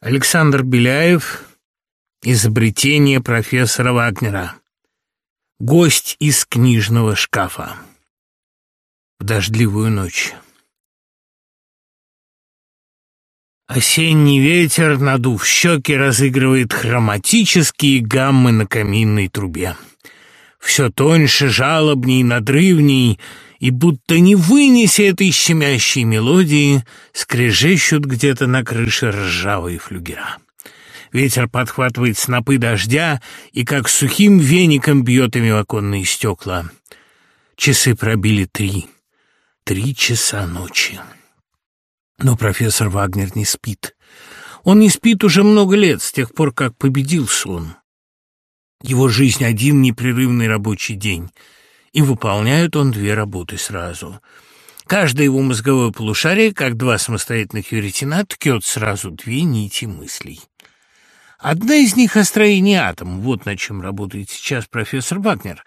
Александр Беляев. Изобретение профессора Вагнера. Гость из книжного шкафа. В дождливую ночь. Осенний ветер, надув щеки, разыгрывает хроматические гаммы на каминной трубе. Все тоньше, жалобней, надрывней — и будто не вынеся этой щемящей мелодии, скрежещут где-то на крыше ржавые флюгера. Ветер подхватывает снопы дождя и как сухим веником бьет ими в оконные стекла. Часы пробили три. Три часа ночи. Но профессор Вагнер не спит. Он не спит уже много лет, с тех пор, как победил сон. Его жизнь — один непрерывный рабочий день — и выполняет он две работы сразу. Каждое его мозговое полушарие, как два самостоятельных веретена, ткет сразу две нити мыслей. Одна из них — о строении атома, вот над чем работает сейчас профессор Вагнер,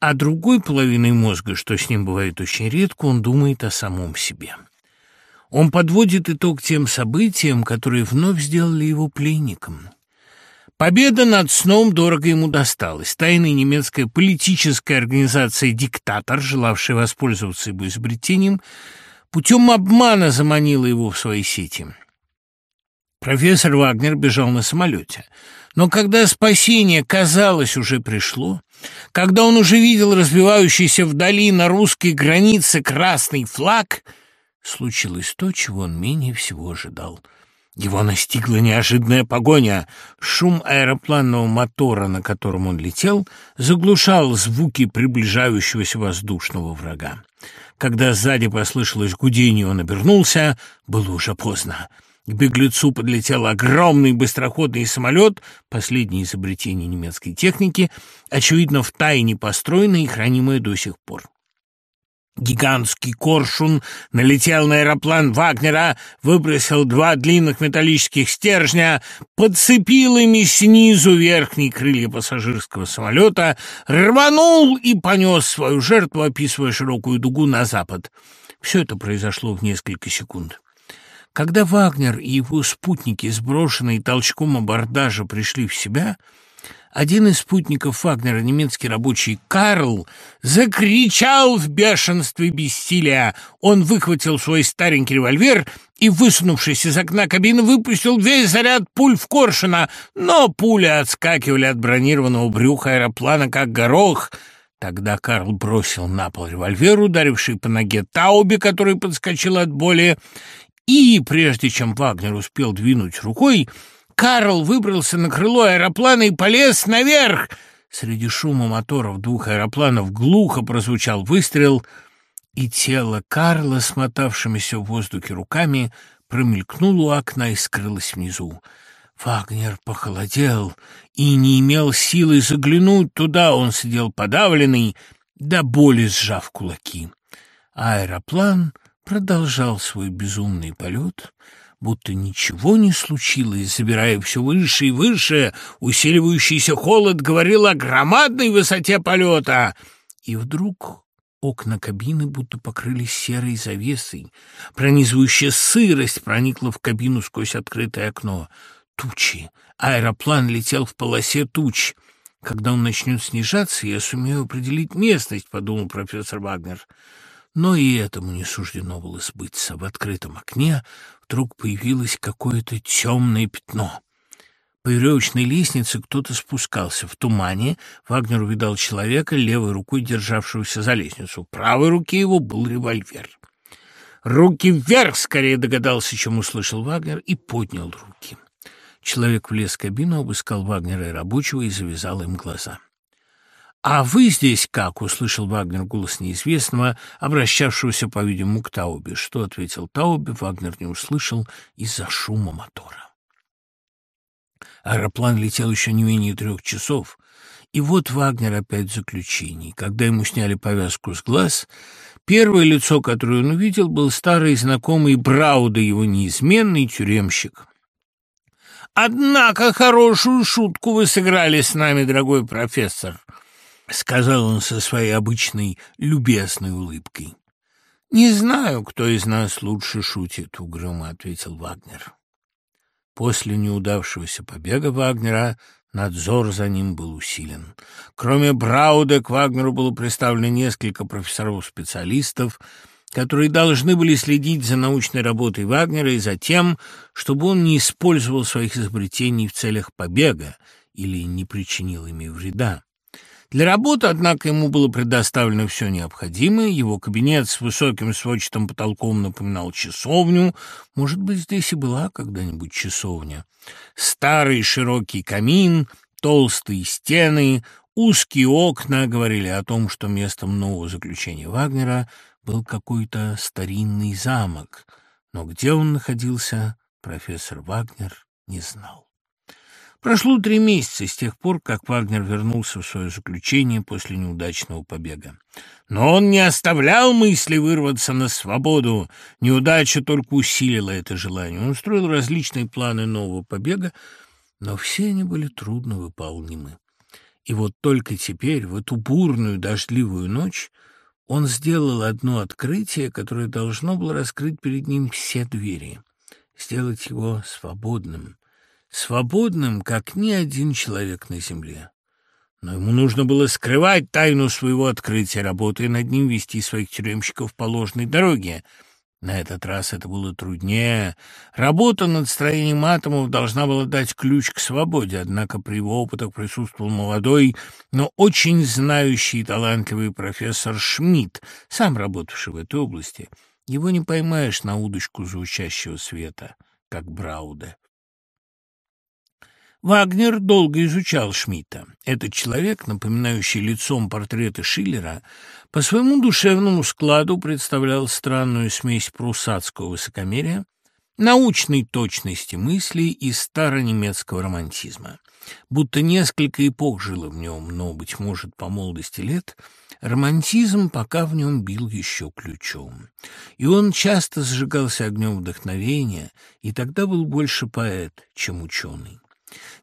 а другой половиной мозга, что с ним бывает очень редко, он думает о самом себе. Он подводит итог тем событиям, которые вновь сделали его пленником — Победа над сном дорого ему досталась. Тайная немецкая политическая организация «Диктатор», желавшая воспользоваться его изобретением, путем обмана заманила его в свои сети. Профессор Вагнер бежал на самолете. Но когда спасение, казалось, уже пришло, когда он уже видел развивающийся вдали на русской границе красный флаг, случилось то, чего он менее всего ожидал — его настигла неожиданная погоня. Шум аэропланного мотора, на котором он летел, заглушал звуки приближающегося воздушного врага. Когда сзади послышалось гудение, он обернулся, было уже поздно. К беглецу подлетел огромный быстроходный самолет, последнее изобретение немецкой техники, очевидно, в тайне построенное и хранимое до сих пор. Гигантский коршун налетел на аэроплан Вагнера, выбросил два длинных металлических стержня, подцепил ими снизу верхние крылья пассажирского самолета, рванул и понес свою жертву, описывая широкую дугу на запад. Все это произошло в несколько секунд. Когда Вагнер и его спутники, сброшенные толчком абордажа, пришли в себя — один из спутников Вагнера, немецкий рабочий Карл, закричал в бешенстве бессилия. Он выхватил свой старенький револьвер и, высунувшись из окна кабины, выпустил весь заряд пуль в Коршуна, но пули отскакивали от бронированного брюха аэроплана, как горох. Тогда Карл бросил на пол револьвер, ударивший по ноге Таубе, который подскочил от боли, и, прежде чем Вагнер успел двинуть рукой, Карл выбрался на крыло аэроплана и полез наверх. Среди шума моторов двух аэропланов глухо прозвучал выстрел, и тело Карла, смотавшимися в воздухе руками, промелькнуло у окна и скрылось внизу. Вагнер похолодел и не имел силы заглянуть туда. Он сидел подавленный, до боли сжав кулаки. Аэроплан продолжал свой безумный полет — будто ничего не случилось, забирая все выше и выше, усиливающийся холод говорил о громадной высоте полета. И вдруг окна кабины будто покрылись серой завесой. Пронизывающая сырость проникла в кабину сквозь открытое окно. Тучи. Аэроплан летел в полосе туч. «Когда он начнет снижаться, я сумею определить местность», — подумал профессор Вагнер. Но и этому не суждено было сбыться. В открытом окне вдруг появилось какое-то темное пятно. По веревочной лестнице кто-то спускался. В тумане Вагнер увидал человека, левой рукой державшегося за лестницу. В правой руке его был револьвер. «Руки вверх!» — скорее догадался, чем услышал Вагнер, и поднял руки. Человек влез в кабину, обыскал Вагнера и рабочего и завязал им глаза. «А вы здесь как?» — услышал Вагнер голос неизвестного, обращавшегося, по-видимому, к Таубе. Что ответил Таубе, Вагнер не услышал из-за шума мотора. Аэроплан летел еще не менее трех часов, и вот Вагнер опять в заключении. Когда ему сняли повязку с глаз, первое лицо, которое он увидел, был старый знакомый Брауда, его неизменный тюремщик. «Однако хорошую шутку вы сыграли с нами, дорогой профессор», — сказал он со своей обычной любезной улыбкой. «Не знаю, кто из нас лучше шутит», — угрюмо ответил Вагнер. После неудавшегося побега Вагнера надзор за ним был усилен. Кроме Брауда к Вагнеру было представлено несколько профессоров-специалистов, которые должны были следить за научной работой Вагнера и за тем, чтобы он не использовал своих изобретений в целях побега или не причинил ими вреда. Для работы, однако, ему было предоставлено все необходимое. Его кабинет с высоким сводчатым потолком напоминал часовню. Может быть, здесь и была когда-нибудь часовня. Старый широкий камин, толстые стены, узкие окна говорили о том, что местом нового заключения Вагнера был какой-то старинный замок. Но где он находился, профессор Вагнер не знал. Прошло три месяца с тех пор, как Вагнер вернулся в свое заключение после неудачного побега. Но он не оставлял мысли вырваться на свободу. Неудача только усилила это желание. Он строил различные планы нового побега, но все они были трудно выполнимы. И вот только теперь, в эту бурную дождливую ночь, он сделал одно открытие, которое должно было раскрыть перед ним все двери, сделать его свободным, свободным, как ни один человек на земле. Но ему нужно было скрывать тайну своего открытия, работая над ним, вести своих тюремщиков по ложной дороге. На этот раз это было труднее. Работа над строением атомов должна была дать ключ к свободе, однако при его опытах присутствовал молодой, но очень знающий и талантливый профессор Шмидт, сам работавший в этой области. Его не поймаешь на удочку звучащего света, как Брауде. Вагнер долго изучал Шмидта. Этот человек, напоминающий лицом портреты Шиллера, по своему душевному складу представлял странную смесь прусацкого высокомерия, научной точности мыслей и старонемецкого романтизма. Будто несколько эпох жило в нем, но, быть может, по молодости лет, романтизм пока в нем бил еще ключом. И он часто сжигался огнем вдохновения, и тогда был больше поэт, чем ученый.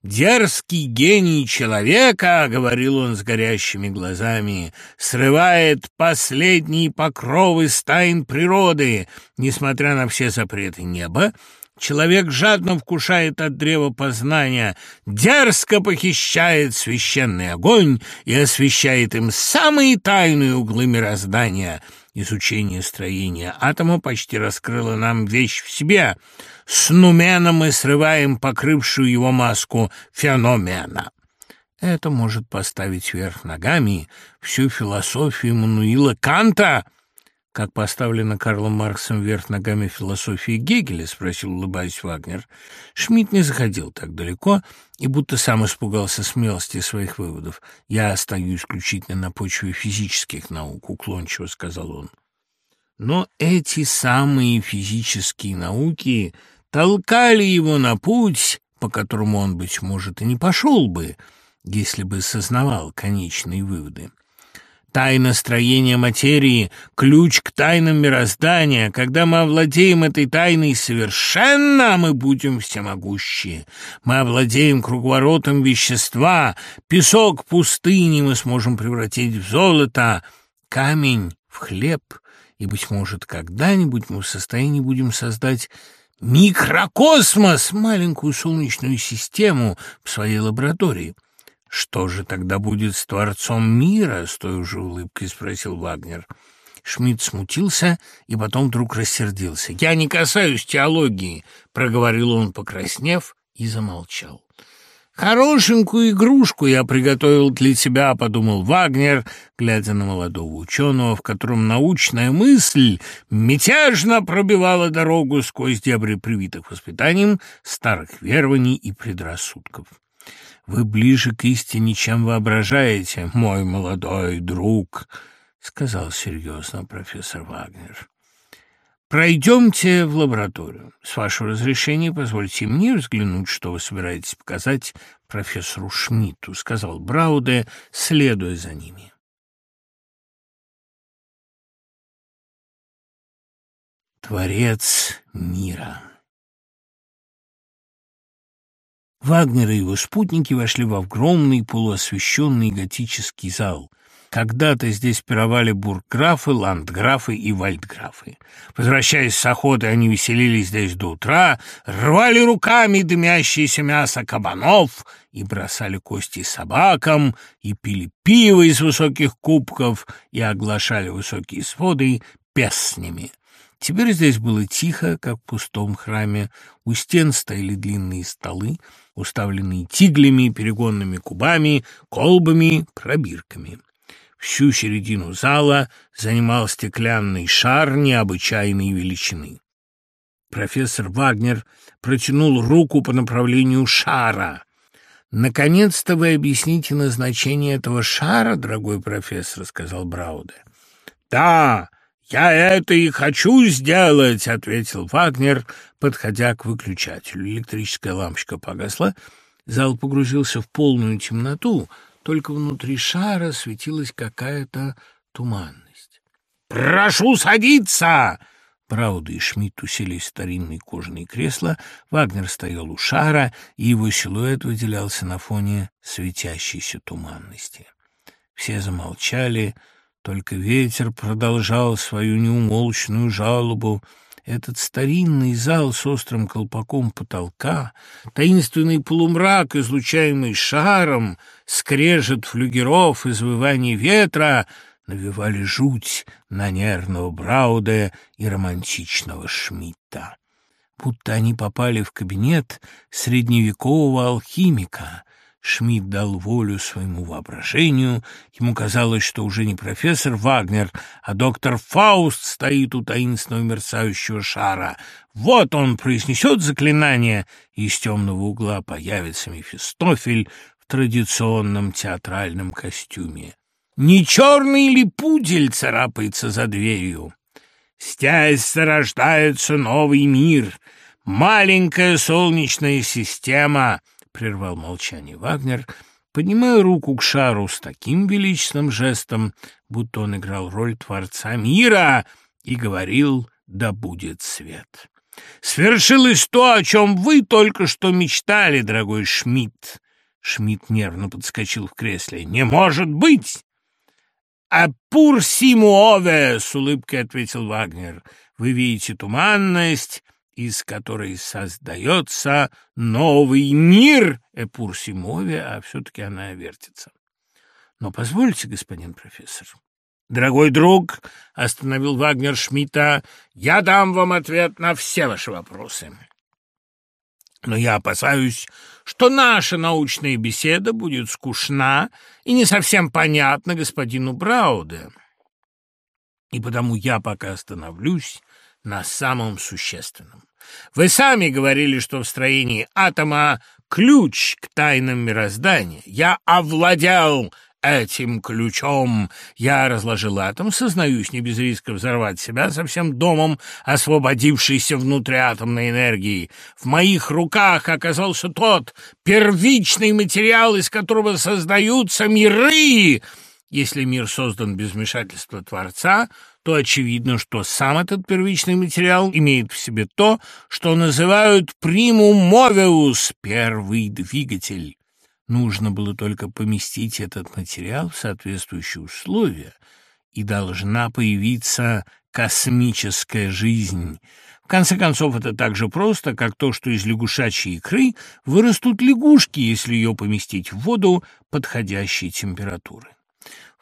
«Дерзкий гений человека, — говорил он с горящими глазами, — срывает последние покровы стайн природы, несмотря на все запреты неба, Человек жадно вкушает от древа познания, дерзко похищает священный огонь и освещает им самые тайные углы мироздания. Изучение строения атома почти раскрыло нам вещь в себе — с нумена мы срываем покрывшую его маску феномена. Это может поставить вверх ногами всю философию Мануила Канта, как поставлена Карлом Марксом вверх ногами философии Гегеля, спросил, улыбаясь Вагнер. Шмидт не заходил так далеко и будто сам испугался смелости своих выводов. «Я стою исключительно на почве физических наук», — уклончиво сказал он. Но эти самые физические науки толкали его на путь, по которому он, быть может, и не пошел бы, если бы сознавал конечные выводы. Тайна строения материи — ключ к тайнам мироздания. Когда мы овладеем этой тайной совершенно, мы будем всемогущие. Мы овладеем круговоротом вещества. Песок пустыни мы сможем превратить в золото, камень — в хлеб. И, быть может, когда-нибудь мы в состоянии будем создать микрокосмос, маленькую солнечную систему в своей лаборатории. Что же тогда будет с Творцом мира? С той же улыбкой спросил Вагнер. Шмидт смутился и потом вдруг рассердился. «Я не касаюсь теологии», — проговорил он, покраснев, и замолчал. «Хорошенькую игрушку я приготовил для тебя», — подумал Вагнер, глядя на молодого ученого, в котором научная мысль мятежно пробивала дорогу сквозь дебри привитых воспитанием старых верований и предрассудков. «Вы ближе к истине, чем воображаете, мой молодой друг», — сказал серьезно профессор Вагнер. Пройдемте в лабораторию. С вашего разрешения позвольте мне взглянуть, что вы собираетесь показать профессору Шмидту, сказал Брауде, следуя за ними. Творец мира Вагнер и его спутники вошли в огромный полуосвещенный готический зал. Когда-то здесь пировали бургграфы, ландграфы и вальдграфы. Возвращаясь с охоты, они веселились здесь до утра, рвали руками дымящееся мясо кабанов и бросали кости собакам, и пили пиво из высоких кубков, и оглашали высокие своды песнями. Теперь здесь было тихо, как в пустом храме. У стен стояли длинные столы, уставленные тиглями, перегонными кубами, колбами, пробирками. Всю середину зала занимал стеклянный шар необычайной величины. Профессор Вагнер протянул руку по направлению шара. «Наконец-то вы объясните назначение этого шара, дорогой профессор», — сказал Брауде. «Да, я это и хочу сделать», — ответил Вагнер, подходя к выключателю. Электрическая лампочка погасла, зал погрузился в полную темноту — только внутри шара светилась какая-то туманность. «Прошу садиться!» Брауда и Шмидт уселись в старинные кожаные кресла, Вагнер стоял у шара, и его силуэт выделялся на фоне светящейся туманности. Все замолчали, только ветер продолжал свою неумолчную жалобу — этот старинный зал с острым колпаком потолка, таинственный полумрак, излучаемый шаром, скрежет флюгеров, извывание ветра навевали жуть на нервного Брауда и романтичного Шмидта. Будто они попали в кабинет средневекового алхимика, Шмидт дал волю своему воображению. Ему казалось, что уже не профессор Вагнер, а доктор Фауст стоит у таинственного мерцающего шара. Вот он произнесет заклинание, и из темного угла появится Мефистофель в традиционном театральном костюме. Не черный ли пудель царапается за дверью? Здесь зарождается новый мир, маленькая солнечная система — прервал молчание Вагнер, поднимая руку к шару с таким величественным жестом, будто он играл роль Творца мира и говорил «Да будет свет». «Свершилось то, о чем вы только что мечтали, дорогой Шмидт!» Шмидт нервно подскочил в кресле. «Не может быть!» «А пур симуове!» — с улыбкой ответил Вагнер. «Вы видите туманность, из которой создается новый мир Эпурсимове, а все-таки она вертится. Но позвольте, господин профессор. Дорогой друг, остановил Вагнер Шмидта, я дам вам ответ на все ваши вопросы. Но я опасаюсь, что наша научная беседа будет скучна и не совсем понятна господину Брауде. И потому я пока остановлюсь на самом существенном. Вы сами говорили, что в строении атома ключ к тайнам мироздания. Я овладел этим ключом. Я разложил атом, сознаюсь, не без риска взорвать себя со всем домом, освободившейся внутриатомной энергии. В моих руках оказался тот первичный материал, из которого создаются миры. Если мир создан без вмешательства Творца, то очевидно, что сам этот первичный материал имеет в себе то, что называют «примум мовеус» — первый двигатель. Нужно было только поместить этот материал в соответствующие условия, и должна появиться космическая жизнь. В конце концов, это так же просто, как то, что из лягушачьей икры вырастут лягушки, если ее поместить в воду подходящей температуры.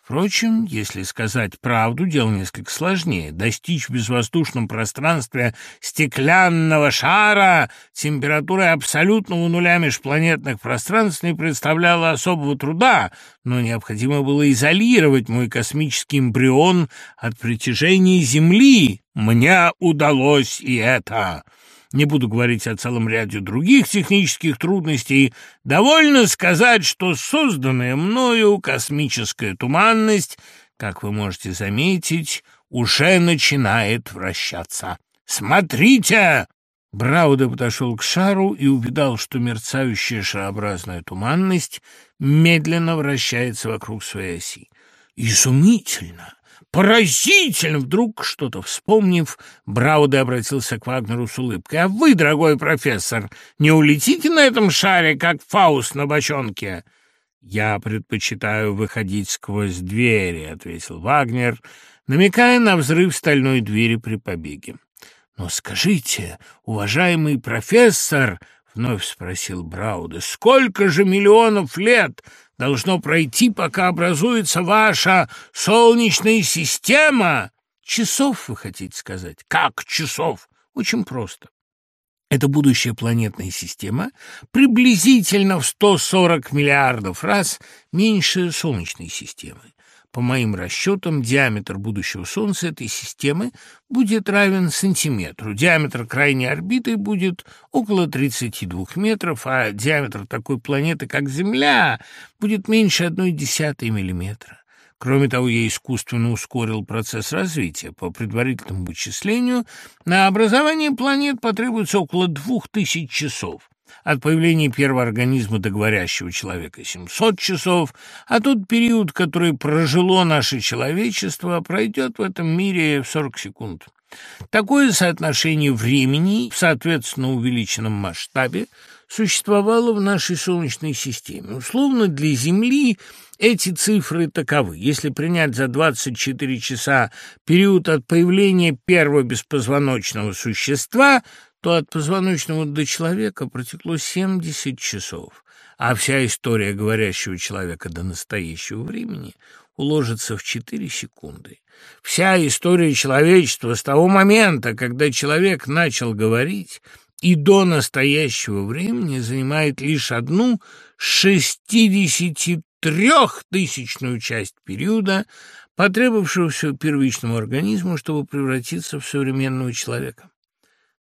Впрочем, если сказать правду, дело несколько сложнее. Достичь в безвоздушном пространстве стеклянного шара температурой абсолютного нуля межпланетных пространств не представляло особого труда, но необходимо было изолировать мой космический эмбрион от притяжения Земли. Мне удалось и это. Не буду говорить о целом ряде других технических трудностей. Довольно сказать, что созданная мною космическая туманность, как вы можете заметить, уже начинает вращаться. Смотрите!» Брауда подошел к шару и увидал, что мерцающая шарообразная туманность медленно вращается вокруг своей оси. «Изумительно! Поразительно! Вдруг, что-то вспомнив, Брауде обратился к Вагнеру с улыбкой. «А вы, дорогой профессор, не улетите на этом шаре, как Фауст на бочонке?» «Я предпочитаю выходить сквозь двери», — ответил Вагнер, намекая на взрыв стальной двери при побеге. «Но скажите, уважаемый профессор», — вновь спросил Брауда, — «сколько же миллионов лет должно пройти, пока образуется ваша солнечная система?» «Часов, вы хотите сказать?» «Как часов?» «Очень просто. Эта будущая планетная система приблизительно в 140 миллиардов раз меньше Солнечной системы. По моим расчетам, диаметр будущего Солнца этой системы будет равен сантиметру. Диаметр крайней орбиты будет около 32 метров, а диаметр такой планеты, как Земля, будет меньше 1,1 миллиметра. Кроме того, я искусственно ускорил процесс развития. По предварительному вычислению, на образование планет потребуется около двух тысяч часов. От появления первого организма до говорящего человека 700 часов, а тот период, который прожило наше человечество, пройдет в этом мире в 40 секунд. Такое соотношение времени в соответственно увеличенном масштабе существовало в нашей Солнечной системе. Условно для Земли эти цифры таковы. Если принять за 24 часа период от появления первого беспозвоночного существа, то от позвоночного до человека протекло 70 часов, а вся история говорящего человека до настоящего времени уложится в 4 секунды. Вся история человечества с того момента, когда человек начал говорить, и до настоящего времени занимает лишь одну шестидесятитрехтысячную часть периода, потребовавшегося первичному организму, чтобы превратиться в современного человека.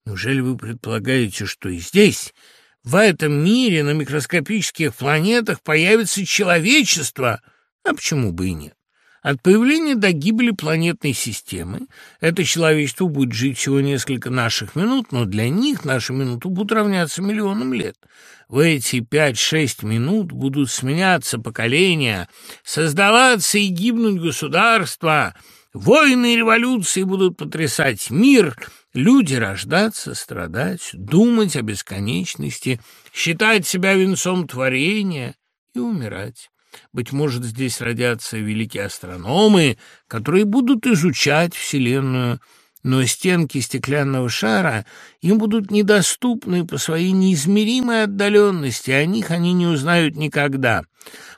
Неужели вы предполагаете, что и здесь, в этом мире, на микроскопических планетах появится человечество? А почему бы и нет? От появления до гибели планетной системы это человечество будет жить всего несколько наших минут, но для них наши минуты будут равняться миллионам лет. В эти пять-шесть минут будут сменяться поколения, создаваться и гибнуть государства, войны и революции будут потрясать мир, люди рождаться, страдать, думать о бесконечности, считать себя венцом творения и умирать. Быть может, здесь родятся великие астрономы, которые будут изучать Вселенную, но стенки стеклянного шара им будут недоступны по своей неизмеримой отдаленности, о них они не узнают никогда.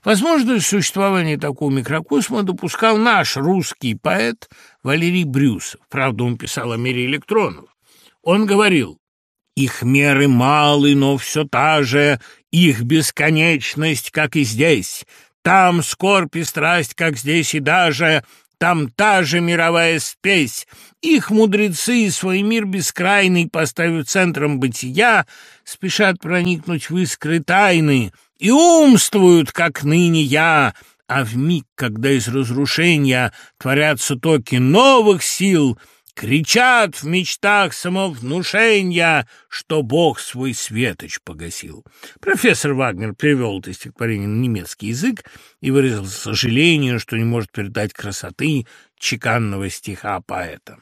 Возможно, существование такого микрокосма допускал наш русский поэт Валерий Брюсов. Правда, он писал о мире электронов. Он говорил, «Их меры малы, но все та же, их бесконечность, как и здесь. Там скорбь и страсть, как здесь и даже, там та же мировая спесь. Их мудрецы свой мир бескрайный, поставив центром бытия, спешат проникнуть в искры тайны и умствуют, как ныне я, а в миг, когда из разрушения творятся токи новых сил — Кричат в мечтах самовнушения, что Бог свой светоч погасил. Профессор Вагнер перевел это стихотворение на немецкий язык и выразил сожаление, что не может передать красоты чеканного стиха поэта.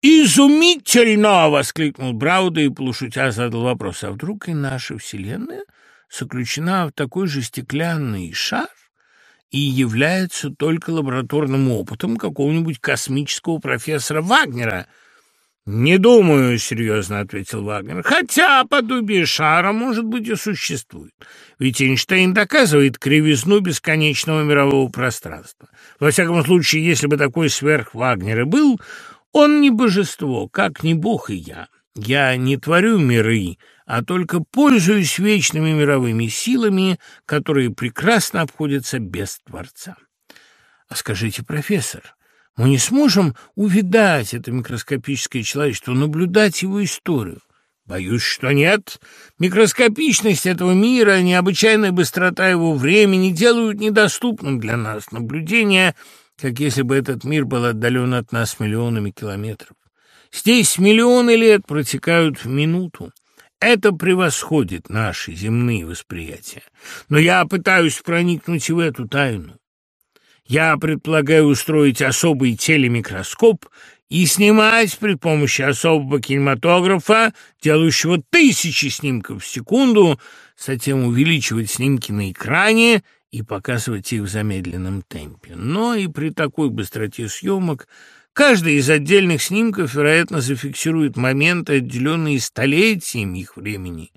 «Изумительно!» — воскликнул Брауда и, полушутя, задал вопрос. «А вдруг и наша Вселенная заключена в такой же стеклянный шар, и является только лабораторным опытом какого-нибудь космического профессора Вагнера. «Не думаю», — серьезно ответил Вагнер, «хотя подобие шара, может быть, и существует. Ведь Эйнштейн доказывает кривизну бесконечного мирового пространства. Во всяком случае, если бы такой сверх Вагнера был, он не божество, как не бог и я. Я не творю миры, а только пользуюсь вечными мировыми силами, которые прекрасно обходятся без Творца. А скажите, профессор, мы не сможем увидать это микроскопическое человечество, наблюдать его историю? Боюсь, что нет. Микроскопичность этого мира, необычайная быстрота его времени делают недоступным для нас наблюдение, как если бы этот мир был отдален от нас миллионами километров. Здесь миллионы лет протекают в минуту. Это превосходит наши земные восприятия. Но я пытаюсь проникнуть в эту тайну. Я предполагаю устроить особый телемикроскоп и снимать при помощи особого кинематографа, делающего тысячи снимков в секунду, затем увеличивать снимки на экране и показывать их в замедленном темпе. Но и при такой быстроте съемок каждый из отдельных снимков, вероятно, зафиксирует моменты, отделенные столетиями их времени.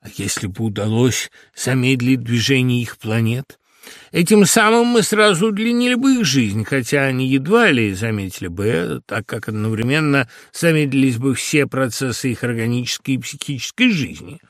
А если бы удалось замедлить движение их планет? Этим самым мы сразу удлинили бы их жизнь, хотя они едва ли заметили бы это, так как одновременно замедлились бы все процессы их органической и психической жизни.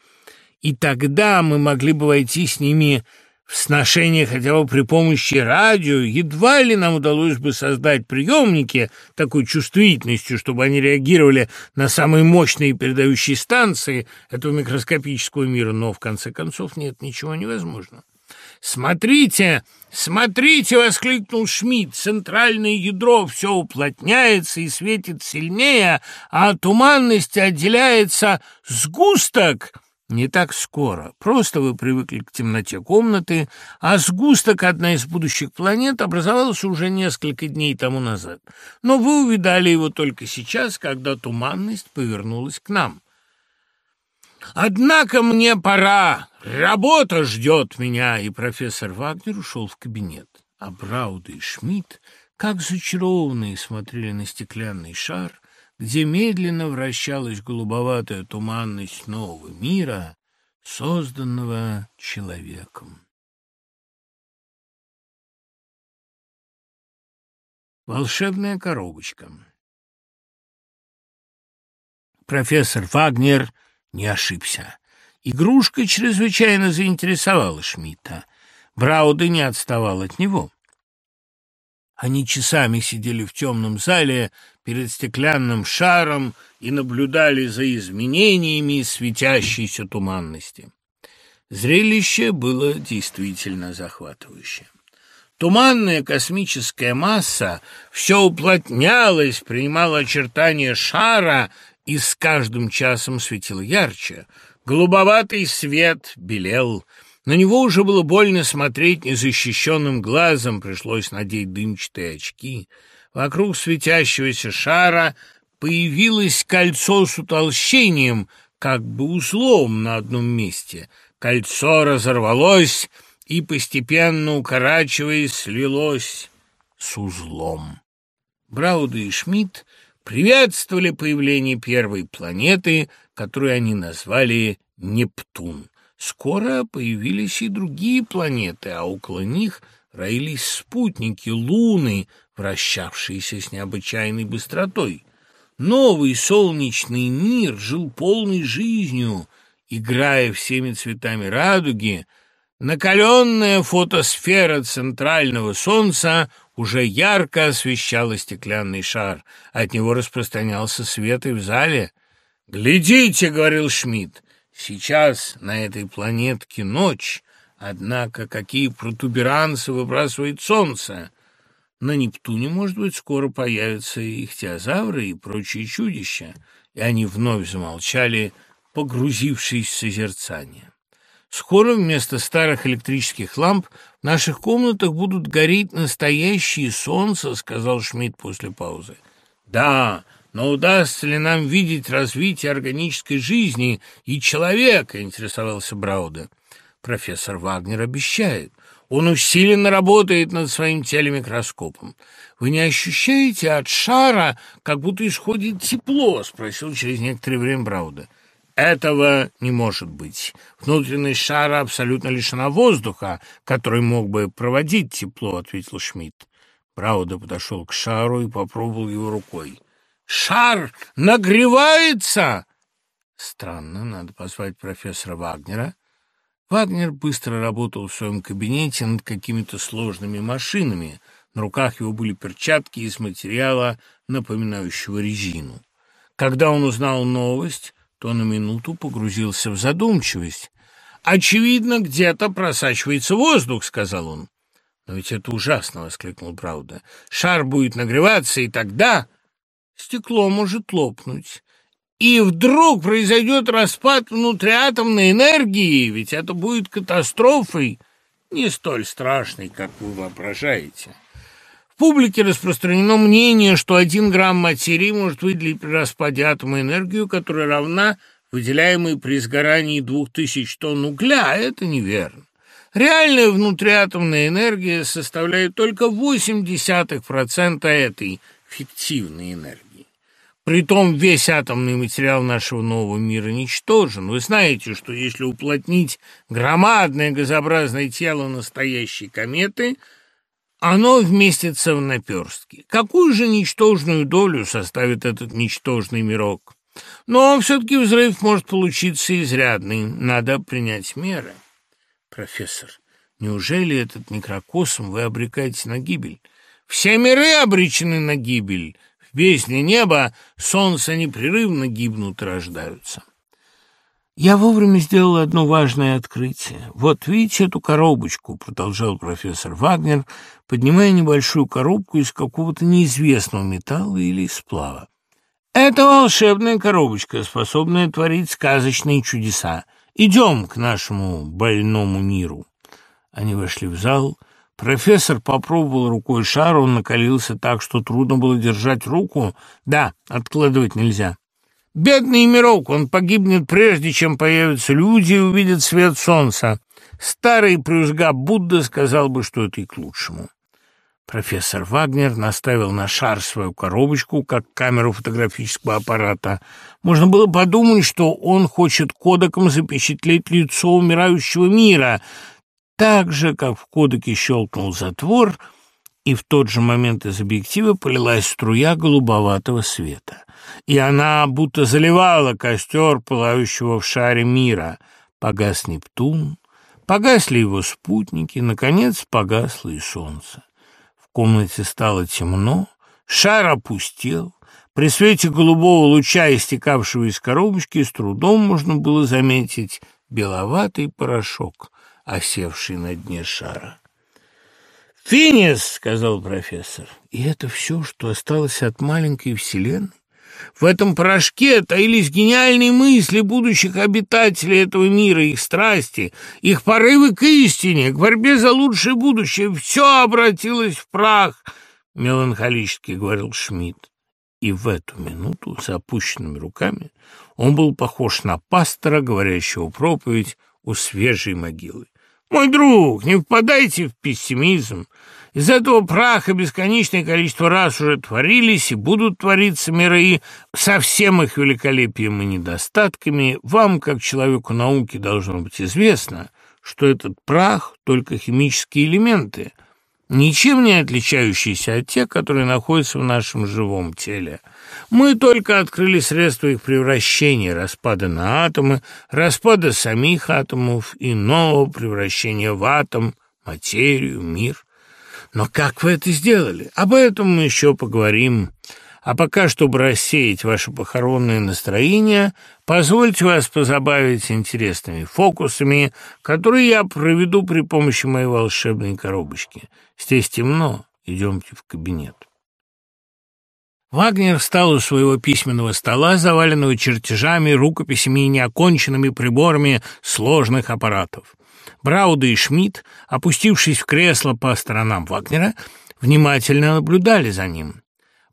И тогда мы могли бы войти с ними в сношение хотя бы при помощи радио, едва ли нам удалось бы создать приемники такой чувствительностью, чтобы они реагировали на самые мощные передающие станции этого микроскопического мира, но в конце концов нет, ничего невозможно. «Смотрите, смотрите!» — воскликнул Шмидт. «Центральное ядро все уплотняется и светит сильнее, а от туманности отделяется сгусток!» Не так скоро. Просто вы привыкли к темноте комнаты, а сгусток, одна из будущих планет, образовался уже несколько дней тому назад. Но вы увидали его только сейчас, когда туманность повернулась к нам. «Однако мне пора! Работа ждет меня!» И профессор Вагнер ушел в кабинет. А Брауда и Шмидт, как зачарованные, смотрели на стеклянный шар, где медленно вращалась голубоватая туманность нового мира, созданного человеком. Волшебная коробочка Профессор Вагнер не ошибся. Игрушка чрезвычайно заинтересовала Шмидта. Брауда не отставал от него. Они часами сидели в темном зале перед стеклянным шаром и наблюдали за изменениями светящейся туманности. Зрелище было действительно захватывающее. Туманная космическая масса все уплотнялась, принимала очертания шара и с каждым часом светила ярче. Голубоватый свет белел, на него уже было больно смотреть незащищенным глазом, пришлось надеть дымчатые очки. Вокруг светящегося шара появилось кольцо с утолщением, как бы узлом на одном месте. Кольцо разорвалось и, постепенно укорачиваясь, слилось с узлом. Брауда и Шмидт приветствовали появление первой планеты, которую они назвали Нептун. Скоро появились и другие планеты, а около них роились спутники, луны, вращавшиеся с необычайной быстротой. Новый солнечный мир жил полной жизнью, играя всеми цветами радуги. Накаленная фотосфера центрального солнца уже ярко освещала стеклянный шар. От него распространялся свет и в зале. «Глядите!» — говорил Шмидт. Сейчас на этой планетке ночь, однако какие протуберанцы выбрасывает солнце. На Нептуне, может быть, скоро появятся и ихтиозавры и прочие чудища. И они вновь замолчали, погрузившись в созерцание. Скоро вместо старых электрических ламп в наших комнатах будут гореть настоящие солнца, сказал Шмидт после паузы. Да, но удастся ли нам видеть развитие органической жизни и человека, интересовался Брауда. Профессор Вагнер обещает. Он усиленно работает над своим телемикроскопом. Вы не ощущаете от шара, как будто исходит тепло? спросил через некоторое время Брауда. Этого не может быть. Внутренность шара абсолютно лишена воздуха, который мог бы проводить тепло, ответил Шмидт. Брауда подошел к шару и попробовал его рукой. Шар нагревается!» Странно, надо позвать профессора Вагнера. Вагнер быстро работал в своем кабинете над какими-то сложными машинами. На руках его были перчатки из материала, напоминающего резину. Когда он узнал новость, то на минуту погрузился в задумчивость. «Очевидно, где-то просачивается воздух», — сказал он. «Но ведь это ужасно!» — воскликнул Брауда. «Шар будет нагреваться, и тогда...» стекло может лопнуть. И вдруг произойдет распад внутриатомной энергии, ведь это будет катастрофой не столь страшной, как вы воображаете. публике распространено мнение, что один грамм материи может выделить при распаде атома энергию, которая равна выделяемой при сгорании двух тысяч тонн угля, а это неверно. Реальная внутриатомная энергия составляет только 0,8% этой фиктивной энергии. Притом весь атомный материал нашего нового мира ничтожен. Вы знаете, что если уплотнить громадное газообразное тело настоящей кометы, оно вместится в наперстке. Какую же ничтожную долю составит этот ничтожный мирок? Но все-таки взрыв может получиться изрядный. Надо принять меры. Профессор, неужели этот микрокосм вы обрекаете на гибель? Все миры обречены на гибель. В бездне неба солнца непрерывно гибнут и рождаются. «Я вовремя сделал одно важное открытие. Вот видите эту коробочку», — продолжал профессор Вагнер, поднимая небольшую коробку из какого-то неизвестного металла или сплава. «Это волшебная коробочка, способная творить сказочные чудеса. Идем к нашему больному миру». Они вошли в зал, — Профессор попробовал рукой шар, он накалился так, что трудно было держать руку. Да, откладывать нельзя. Бедный мирок, он погибнет прежде, чем появятся люди и увидят свет солнца. Старый прюзга Будда сказал бы, что это и к лучшему. Профессор Вагнер наставил на шар свою коробочку, как камеру фотографического аппарата. Можно было подумать, что он хочет кодеком запечатлеть лицо умирающего мира, так же, как в кодеке щелкнул затвор, и в тот же момент из объектива полилась струя голубоватого света. И она будто заливала костер, пылающего в шаре мира. Погас Нептун, погасли его спутники, наконец погасло и солнце. В комнате стало темно, шар опустел, при свете голубого луча, истекавшего из коробочки, с трудом можно было заметить беловатый порошок осевший на дне шара. «Финис!» — сказал профессор. «И это все, что осталось от маленькой вселенной? В этом порошке таились гениальные мысли будущих обитателей этого мира, их страсти, их порывы к истине, к борьбе за лучшее будущее. Все обратилось в прах!» — меланхолически говорил Шмидт. И в эту минуту с опущенными руками он был похож на пастора, говорящего проповедь у свежей могилы. Мой друг, не впадайте в пессимизм. Из этого праха бесконечное количество раз уже творились и будут твориться миры со всем их великолепием и недостатками. Вам, как человеку науки, должно быть известно, что этот прах — только химические элементы, ничем не отличающиеся от тех, которые находятся в нашем живом теле. Мы только открыли средства их превращения, распада на атомы, распада самих атомов и нового превращения в атом, материю, мир. Но как вы это сделали? Об этом мы еще поговорим. А пока, чтобы рассеять ваше похоронное настроение, позвольте вас позабавить интересными фокусами, которые я проведу при помощи моей волшебной коробочки. Здесь темно, идемте в кабинет. Вагнер встал у своего письменного стола, заваленного чертежами, рукописями и неоконченными приборами сложных аппаратов. Брауда и Шмидт, опустившись в кресло по сторонам Вагнера, внимательно наблюдали за ним.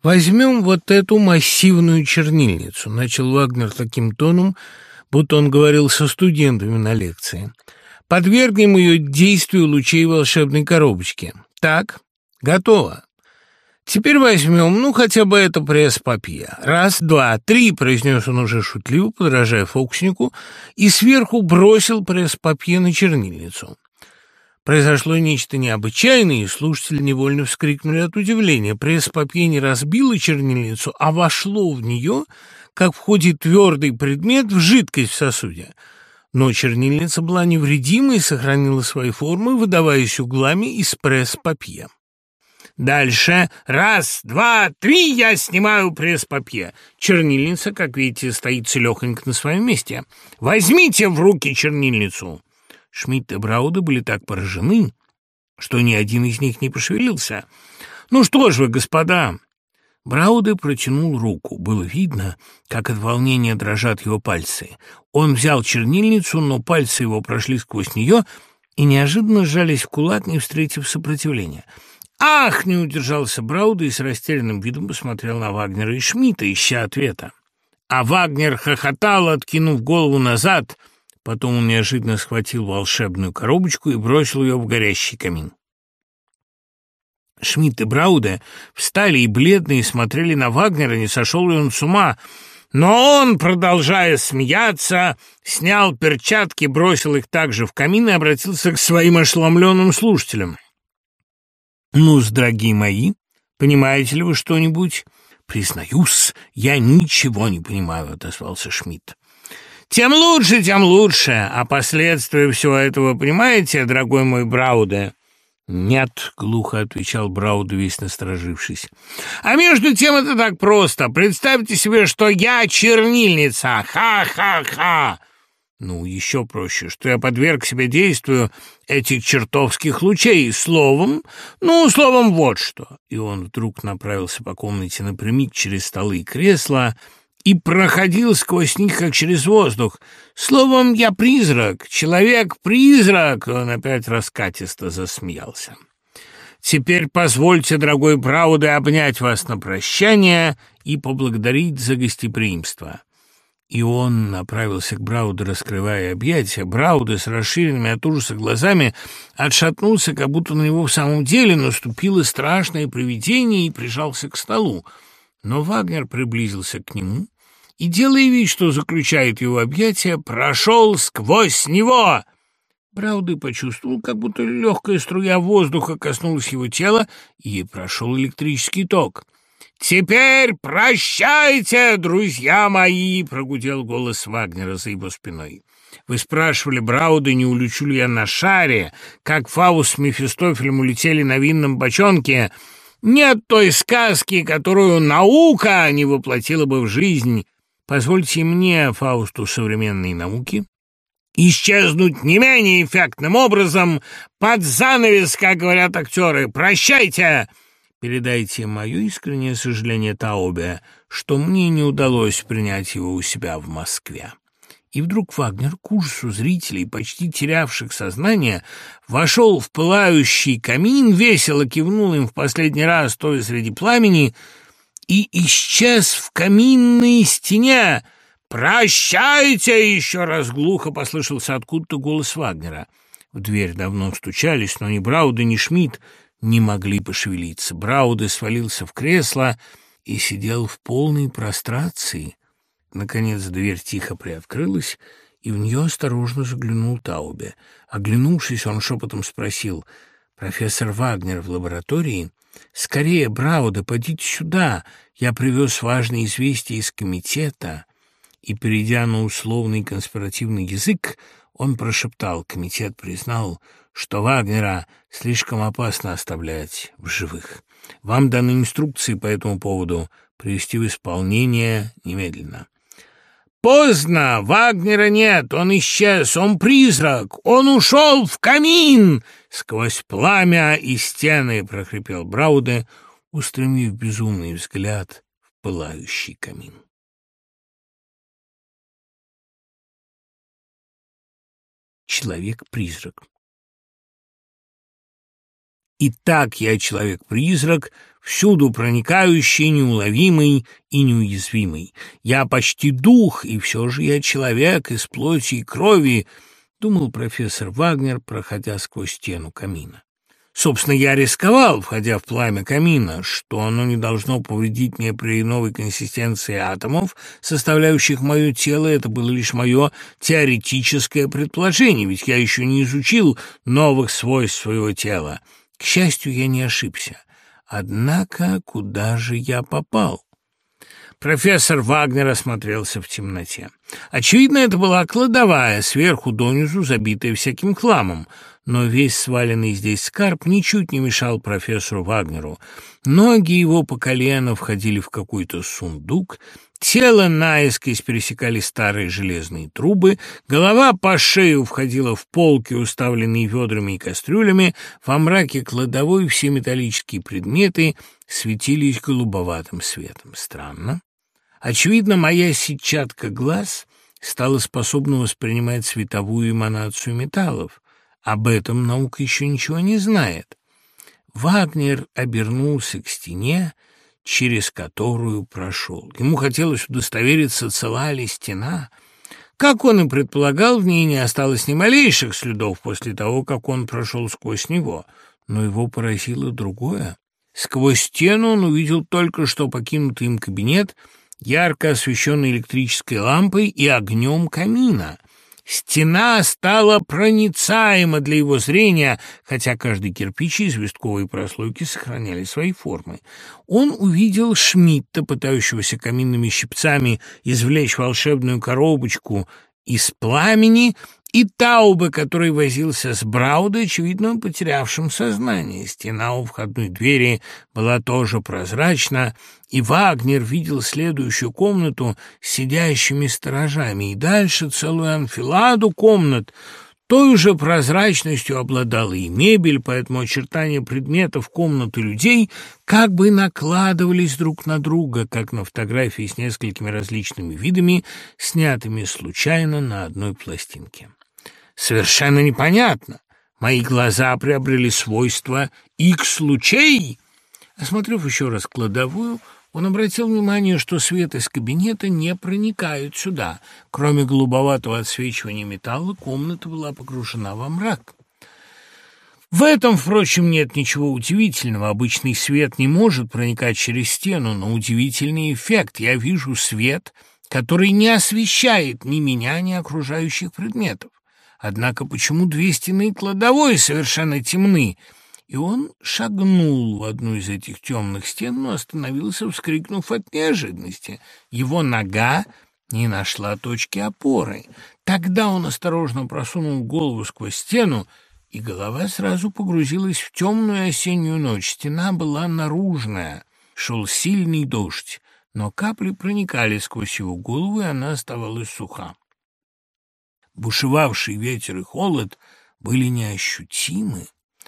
«Возьмем вот эту массивную чернильницу», — начал Вагнер таким тоном, будто он говорил со студентами на лекции. «Подвергнем ее действию лучей волшебной коробочки. Так, готово. Теперь возьмем, ну, хотя бы это пресс-папье. Раз, два, три, произнес он уже шутливо, подражая фокуснику, и сверху бросил пресс-папье на чернильницу. Произошло нечто необычайное, и слушатели невольно вскрикнули от удивления. Пресс-папье не разбило чернильницу, а вошло в нее, как входит твердый предмет в жидкость в сосуде. Но чернильница была невредима и сохранила свои формы, выдаваясь углами из пресс-папье. Дальше. Раз, два, три, я снимаю пресс-папье. Чернильница, как видите, стоит целехонько на своем месте. Возьмите в руки чернильницу. Шмидт и Брауда были так поражены, что ни один из них не пошевелился. «Ну что ж вы, господа!» Брауде протянул руку. Было видно, как от волнения дрожат его пальцы. Он взял чернильницу, но пальцы его прошли сквозь нее и неожиданно сжались в кулак, не встретив сопротивления. «Ах!» — не удержался Брауда и с растерянным видом посмотрел на Вагнера и Шмидта, ища ответа. А Вагнер хохотал, откинув голову назад. Потом он неожиданно схватил волшебную коробочку и бросил ее в горящий камин. Шмидт и Брауде встали и бледные смотрели на Вагнера, не сошел ли он с ума. Но он, продолжая смеяться, снял перчатки, бросил их также в камин и обратился к своим ошеломленным слушателям. «Ну-с, дорогие мои, понимаете ли вы что-нибудь?» «Признаюсь, я ничего не понимаю», — отозвался Шмидт. «Тем лучше, тем лучше. А последствия всего этого понимаете, дорогой мой Брауде?» «Нет», — глухо отвечал Брауд, весь насторожившись. «А между тем это так просто. Представьте себе, что я чернильница. Ха-ха-ха!» «Ну, еще проще, что я подверг себе действию этих чертовских лучей. Словом, ну, словом, вот что». И он вдруг направился по комнате напрямик через столы и кресла, — и проходил сквозь них, как через воздух. Словом, я призрак, человек-призрак!» Он опять раскатисто засмеялся. «Теперь позвольте, дорогой Брауде, обнять вас на прощание и поблагодарить за гостеприимство». И он направился к Брауду, раскрывая объятия. Брауде с расширенными от ужаса глазами отшатнулся, как будто на него в самом деле наступило страшное привидение и прижался к столу. Но Вагнер приблизился к нему и, делая вид, что заключает его объятия, прошел сквозь него. Брауды почувствовал, как будто легкая струя воздуха коснулась его тела, и прошел электрический ток. «Теперь прощайте, друзья мои!» — прогудел голос Вагнера за его спиной. «Вы спрашивали Брауда, не улечу ли я на шаре, как Фаус с Мефистофелем улетели на винном бочонке?» Нет той сказки, которую наука не воплотила бы в жизнь. Позвольте мне, Фаусту современной науки, исчезнуть не менее эффектным образом под занавес, как говорят актеры. Прощайте! Передайте мое искреннее сожаление Таубе, что мне не удалось принять его у себя в Москве. И вдруг Вагнер, к ужасу зрителей, почти терявших сознание, вошел в пылающий камин, весело кивнул им в последний раз, стоя среди пламени, и исчез в каминной стене. «Прощайте!» — еще раз глухо послышался откуда-то голос Вагнера. В дверь давно стучались, но ни Брауда, ни Шмидт не могли пошевелиться. Брауде свалился в кресло и сидел в полной прострации. Наконец дверь тихо приоткрылась, и в нее осторожно заглянул Таубе. Оглянувшись, он шепотом спросил, «Профессор Вагнер в лаборатории?» «Скорее, Брауда, подите сюда! Я привез важные известия из комитета». И, перейдя на условный конспиративный язык, он прошептал, комитет признал, что Вагнера слишком опасно оставлять в живых. Вам даны инструкции по этому поводу привести в исполнение немедленно. Поздно, Вагнера нет, он исчез, он призрак, он ушел в камин!» Сквозь пламя и стены прохрипел Брауде, устремив безумный взгляд в пылающий камин. Человек-призрак И так я человек-призрак, всюду проникающий, неуловимый и неуязвимый. Я почти дух, и все же я человек из плоти и крови, думал профессор Вагнер, проходя сквозь стену камина. Собственно, я рисковал, входя в пламя камина, что оно не должно повредить мне при новой консистенции атомов, составляющих мое тело, это было лишь мое теоретическое предположение, ведь я еще не изучил новых свойств своего тела. К счастью, я не ошибся. Однако куда же я попал? Профессор Вагнер осмотрелся в темноте. Очевидно, это была кладовая, сверху донизу забитая всяким хламом, но весь сваленный здесь скарб ничуть не мешал профессору Вагнеру. Ноги его по колено входили в какой-то сундук, Тело наискось пересекали старые железные трубы, голова по шею входила в полки, уставленные ведрами и кастрюлями, во мраке кладовой все металлические предметы светились голубоватым светом. Странно. Очевидно, моя сетчатка глаз стала способна воспринимать световую эманацию металлов. Об этом наука еще ничего не знает. Вагнер обернулся к стене, через которую прошел. Ему хотелось удостовериться, цела ли стена. Как он и предполагал, в ней не осталось ни малейших следов после того, как он прошел сквозь него. Но его поразило другое. Сквозь стену он увидел только что покинутый им кабинет, ярко освещенный электрической лампой и огнем камина — Стена стала проницаема для его зрения, хотя каждый кирпич и известковые прослойки сохраняли свои формы. Он увидел Шмидта, пытающегося каминными щипцами извлечь волшебную коробочку из пламени, и Тауба, который возился с Браудой, очевидно, потерявшим сознание. Стена у входной двери была тоже прозрачна, и Вагнер видел следующую комнату с сидящими сторожами, и дальше целую анфиладу комнат — той же прозрачностью обладала и мебель, поэтому очертания предметов комнаты людей как бы накладывались друг на друга, как на фотографии с несколькими различными видами, снятыми случайно на одной пластинке. Совершенно непонятно. Мои глаза приобрели свойства икс-лучей. Осмотрев еще раз кладовую, он обратил внимание, что свет из кабинета не проникает сюда. Кроме голубоватого отсвечивания металла, комната была погружена во мрак. В этом, впрочем, нет ничего удивительного. Обычный свет не может проникать через стену, но удивительный эффект. Я вижу свет, который не освещает ни меня, ни окружающих предметов. Однако почему две стены кладовой совершенно темны? И он шагнул в одну из этих темных стен, но остановился, вскрикнув от неожиданности. Его нога не нашла точки опоры. Тогда он осторожно просунул голову сквозь стену, и голова сразу погрузилась в темную осеннюю ночь. Стена была наружная, шел сильный дождь, но капли проникали сквозь его голову, и она оставалась суха. Бушевавший ветер и холод были неощутимы.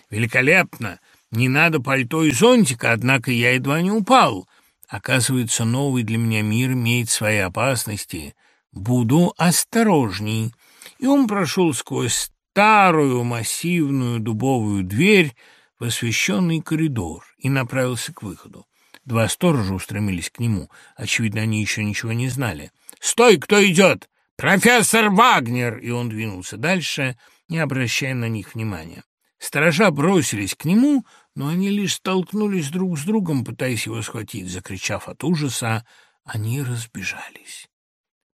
Великолепно! Не надо пальто и зонтика, однако я едва не упал. Оказывается, новый для меня мир имеет свои опасности. Буду осторожней. И он прошел сквозь старую массивную дубовую дверь в освещенный коридор и направился к выходу. Два сторожа устремились к нему. Очевидно, они еще ничего не знали. «Стой, кто идет!» «Профессор Вагнер!» И он двинулся дальше, не обращая на них внимания. Сторожа бросились к нему, но они лишь столкнулись друг с другом, пытаясь его схватить. Закричав от ужаса, они разбежались.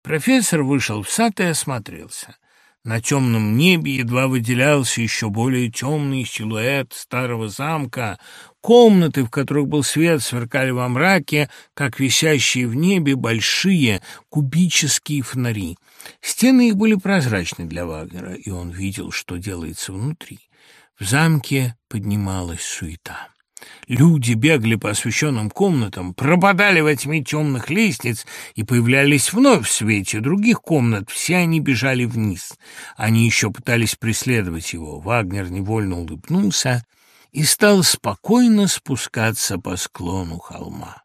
Профессор вышел в сад и осмотрелся. На темном небе едва выделялся еще более темный силуэт старого замка. Комнаты, в которых был свет, сверкали во мраке, как висящие в небе большие кубические фонари. Стены их были прозрачны для Вагнера, и он видел, что делается внутри. В замке поднималась суета. Люди бегали по освещенным комнатам, пропадали во тьме темных лестниц и появлялись вновь в свете других комнат. Все они бежали вниз. Они еще пытались преследовать его. Вагнер невольно улыбнулся и стал спокойно спускаться по склону холма.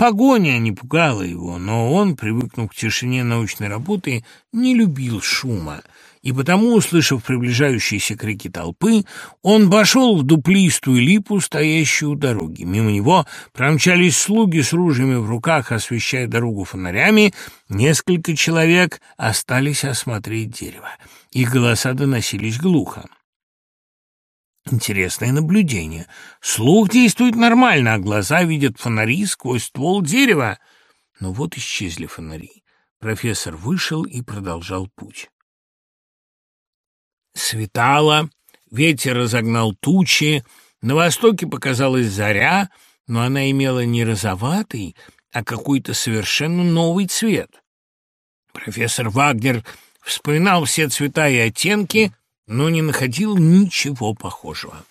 Погоня не пугала его, но он, привыкнув к тишине научной работы, не любил шума и потому, услышав приближающиеся крики толпы, он вошел в дуплистую липу, стоящую у дороги. Мимо него промчались слуги с ружьями в руках, освещая дорогу фонарями. Несколько человек остались осмотреть дерево. Их голоса доносились глухо. Интересное наблюдение. Слух действует нормально, а глаза видят фонари сквозь ствол дерева. Но вот исчезли фонари. Профессор вышел и продолжал путь. Светало, ветер разогнал тучи, на востоке показалась заря, но она имела не розоватый, а какой-то совершенно новый цвет. Профессор Вагнер вспоминал все цвета и оттенки, но не находил ничего похожего.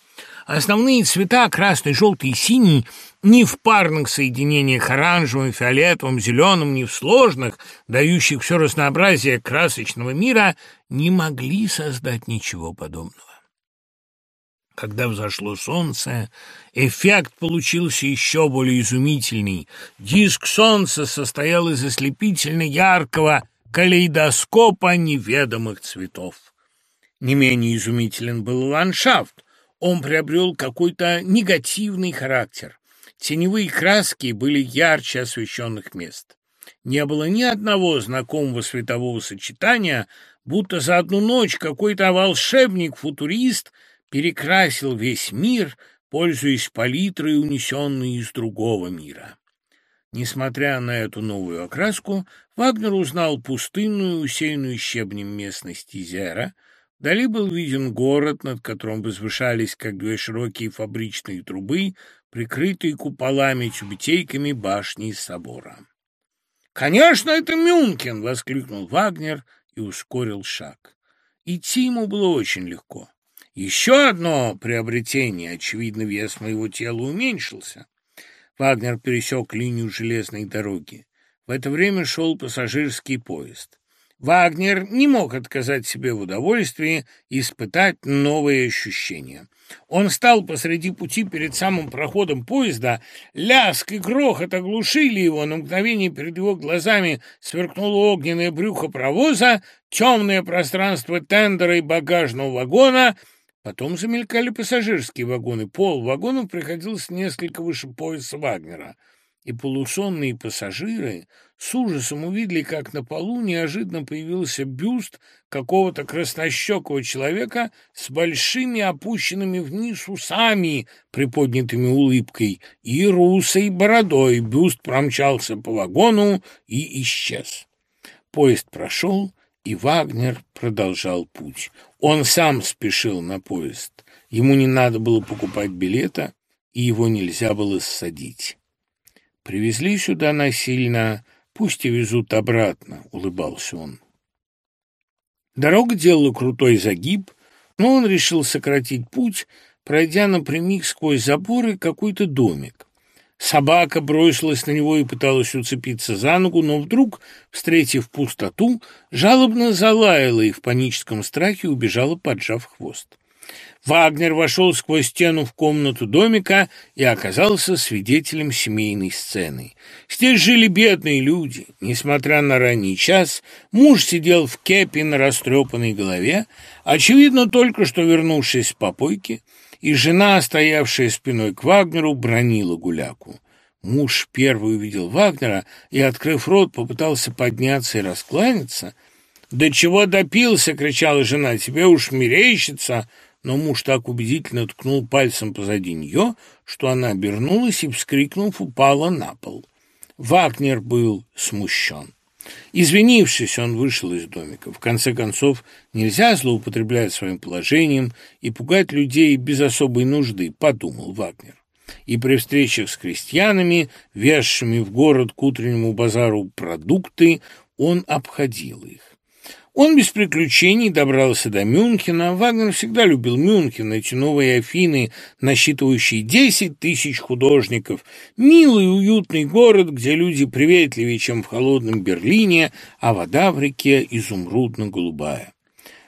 Основные цвета — красный, желтый и синий — ни в парных соединениях оранжевым, фиолетовым, зеленым, ни в сложных, дающих все разнообразие красочного мира, не могли создать ничего подобного. Когда взошло солнце, эффект получился еще более изумительный. Диск солнца состоял из ослепительно яркого калейдоскопа неведомых цветов. Не менее изумителен был ландшафт. он приобрел какой-то негативный характер. Теневые краски были ярче освещенных мест. Не было ни одного знакомого светового сочетания, будто за одну ночь какой-то волшебник-футурист перекрасил весь мир, пользуясь палитрой, унесенной из другого мира. Несмотря на эту новую окраску, Вагнер узнал пустынную, усеянную щебнем местность Изера. Вдали был виден город, над которым возвышались, как две широкие фабричные трубы, прикрытые куполами-тюбетейками башни собора. «Конечно, это Мюнхен!» — воскликнул Вагнер и ускорил шаг. Идти ему было очень легко. Еще одно приобретение, очевидно, вес моего тела уменьшился. Вагнер пересек линию железной дороги. В это время шел пассажирский поезд. Вагнер не мог отказать себе в удовольствии испытать новые ощущения. Он стал посреди пути перед самым проходом поезда, ляск и грохот оглушили его, на мгновение перед его глазами сверкнуло огненное брюхо провоза, темное пространство тендера и багажного вагона — Потом замелькали пассажирские вагоны. Пол вагонов приходился несколько выше пояса Вагнера, и полусонные пассажиры с ужасом увидели, как на полу неожиданно появился бюст какого-то краснощекого человека с большими опущенными вниз усами, приподнятыми улыбкой, и русой бородой. Бюст промчался по вагону и исчез. Поезд прошел, и Вагнер продолжал путь. Он сам спешил на поезд. Ему не надо было покупать билета, и его нельзя было ссадить. «Привезли сюда насильно, пусть и везут обратно», — улыбался он. Дорога делала крутой загиб, но он решил сократить путь, пройдя напрямик сквозь заборы какой-то домик. Собака бросилась на него и пыталась уцепиться за ногу, но вдруг, встретив пустоту, жалобно залаяла и в паническом страхе убежала, поджав хвост. Вагнер вошел сквозь стену в комнату домика и оказался свидетелем семейной сцены. Здесь жили бедные люди. Несмотря на ранний час, муж сидел в кепе на растрепанной голове, очевидно, только что вернувшись с попойки, и жена, стоявшая спиной к Вагнеру, бронила гуляку. Муж первый увидел Вагнера и, открыв рот, попытался подняться и раскланяться. «Да чего допился!» — кричала жена. «Тебе уж мерещится!» Но муж так убедительно ткнул пальцем позади нее, что она обернулась и, вскрикнув, упала на пол. Вагнер был смущен. Извинившись, он вышел из домика. В конце концов, нельзя злоупотреблять своим положением и пугать людей без особой нужды, подумал Вагнер. И при встречах с крестьянами, везшими в город к утреннему базару продукты, он обходил их. Он без приключений добрался до Мюнхена. Вагнер всегда любил Мюнхен, эти новые Афины, насчитывающие десять тысяч художников. Милый, уютный город, где люди приветливее, чем в холодном Берлине, а вода в реке изумрудно-голубая.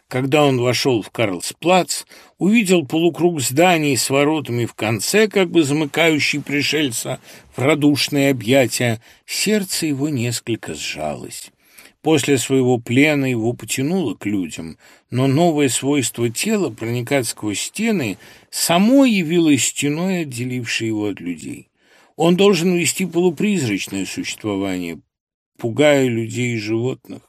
Когда он вошел в Карлсплац, увидел полукруг зданий с воротами в конце, как бы замыкающий пришельца в радушные объятия, сердце его несколько сжалось. После своего плена его потянуло к людям, но новое свойство тела проникать сквозь стены само явилось стеной, отделившей его от людей. Он должен вести полупризрачное существование, пугая людей и животных.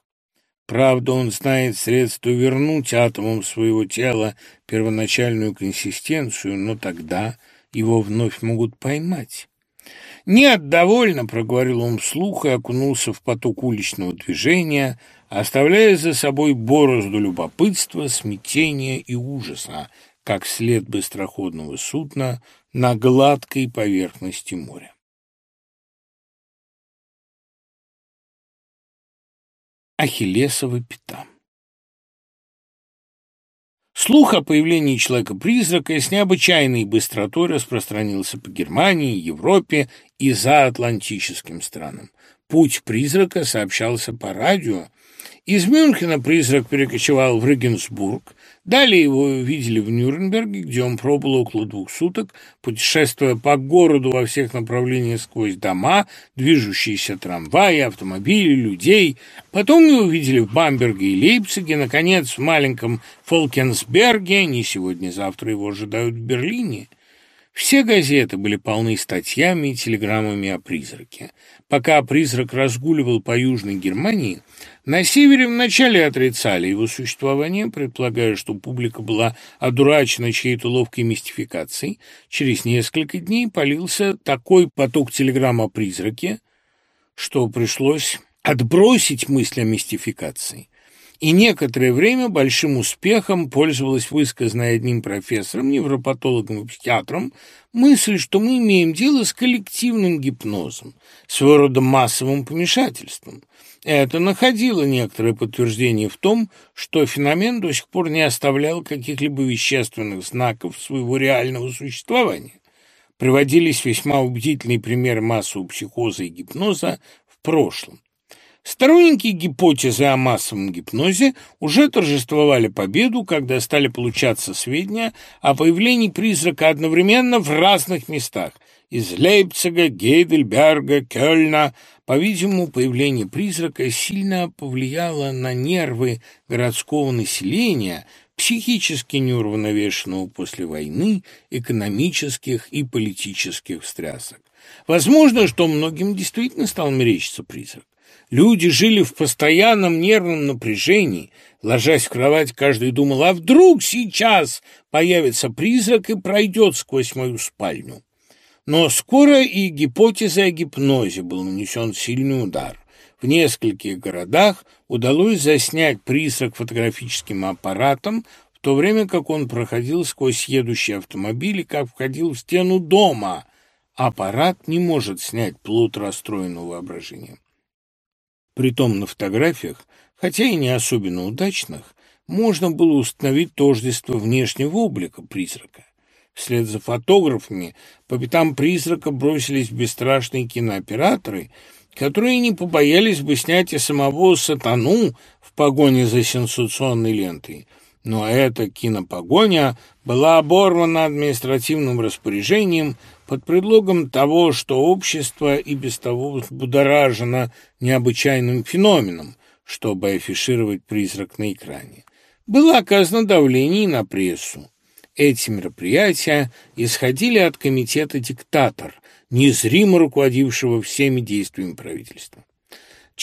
Правда, он знает средства вернуть атомам своего тела первоначальную консистенцию, но тогда его вновь могут поймать. «Нет, довольно», — проговорил он вслух и окунулся в поток уличного движения, оставляя за собой борозду любопытства, смятения и ужаса, как след быстроходного судна на гладкой поверхности моря. Ахиллесова пята Слух о появлении человека-призрака с необычайной быстротой распространился по Германии, Европе и за Атлантическим странам. Путь призрака сообщался по радио, Из Мюнхена призрак перекочевал в Регенсбург. Далее его видели в Нюрнберге, где он пробыл около двух суток, путешествуя по городу во всех направлениях сквозь дома, движущиеся трамваи, автомобили, людей. Потом его видели в Бамберге и Лейпциге, наконец, в маленьком Фолкенсберге, не сегодня-завтра его ожидают в Берлине. Все газеты были полны статьями и телеграммами о призраке. Пока призрак разгуливал по Южной Германии, на севере вначале отрицали его существование, предполагая, что публика была одурачена чьей-то ловкой мистификацией. Через несколько дней полился такой поток телеграмм о призраке, что пришлось отбросить мысль о мистификации и некоторое время большим успехом пользовалась высказанная одним профессором, невропатологом и психиатром, мысль, что мы имеем дело с коллективным гипнозом, своего рода массовым помешательством. Это находило некоторое подтверждение в том, что феномен до сих пор не оставлял каких-либо вещественных знаков своего реального существования. Приводились весьма убедительные примеры массового психоза и гипноза в прошлом. Сторонники гипотезы о массовом гипнозе уже торжествовали победу, когда стали получаться сведения о появлении призрака одновременно в разных местах – из Лейпцига, Гейдельберга, Кёльна. По-видимому, появление призрака сильно повлияло на нервы городского населения, психически неуравновешенного после войны, экономических и политических встрясок. Возможно, что многим действительно стал мерещиться призрак. Люди жили в постоянном нервном напряжении. Ложась в кровать, каждый думал, а вдруг сейчас появится призрак и пройдет сквозь мою спальню. Но скоро и гипотезе о гипнозе был нанесен сильный удар. В нескольких городах удалось заснять призрак фотографическим аппаратом, в то время как он проходил сквозь едущий автомобиль и как входил в стену дома. Аппарат не может снять плод расстроенного воображения. Притом на фотографиях, хотя и не особенно удачных, можно было установить тождество внешнего облика призрака. Вслед за фотографами по пятам призрака бросились бесстрашные кинооператоры, которые не побоялись бы снять и самого сатану в погоне за сенсационной лентой. Но эта кинопогоня была оборвана административным распоряжением под предлогом того, что общество и без того будоражено необычайным феноменом, чтобы афишировать призрак на экране. Было оказано давление на прессу. Эти мероприятия исходили от комитета «Диктатор», незримо руководившего всеми действиями правительства.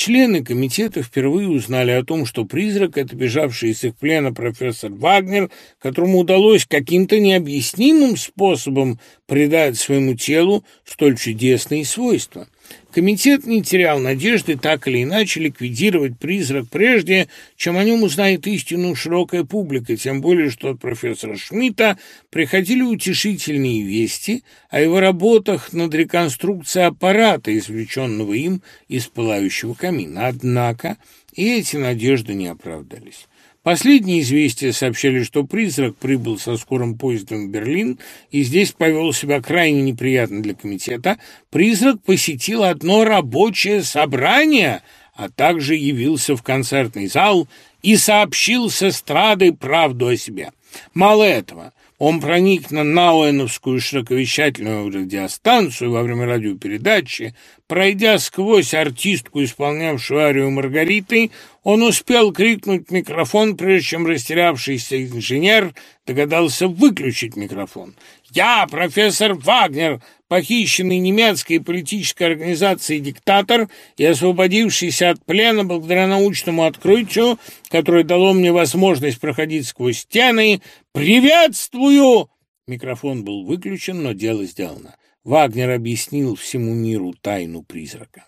Члены комитета впервые узнали о том, что призрак – это бежавший из их плена профессор Вагнер, которому удалось каким-то необъяснимым способом придать своему телу столь чудесные свойства – Комитет не терял надежды так или иначе ликвидировать призрак прежде, чем о нем узнает истину широкая публика, тем более, что от профессора Шмидта приходили утешительные вести о его работах над реконструкцией аппарата, извлеченного им из пылающего камина. Однако и эти надежды не оправдались. Последние известия сообщали, что призрак прибыл со скорым поездом в Берлин и здесь повел себя крайне неприятно для комитета. Призрак посетил одно рабочее собрание, а также явился в концертный зал и сообщил с эстрады правду о себе. Мало этого, он проник на Науэновскую широковещательную радиостанцию во время радиопередачи. Пройдя сквозь артистку, исполнявшую арию Маргариты, он успел крикнуть в микрофон, прежде чем растерявшийся инженер догадался выключить микрофон. «Я, профессор Вагнер, похищенный немецкой политической организацией диктатор и освободившийся от плена благодаря научному открытию, которое дало мне возможность проходить сквозь стены, приветствую!» Микрофон был выключен, но дело сделано. Вагнер объяснил всему миру тайну призрака.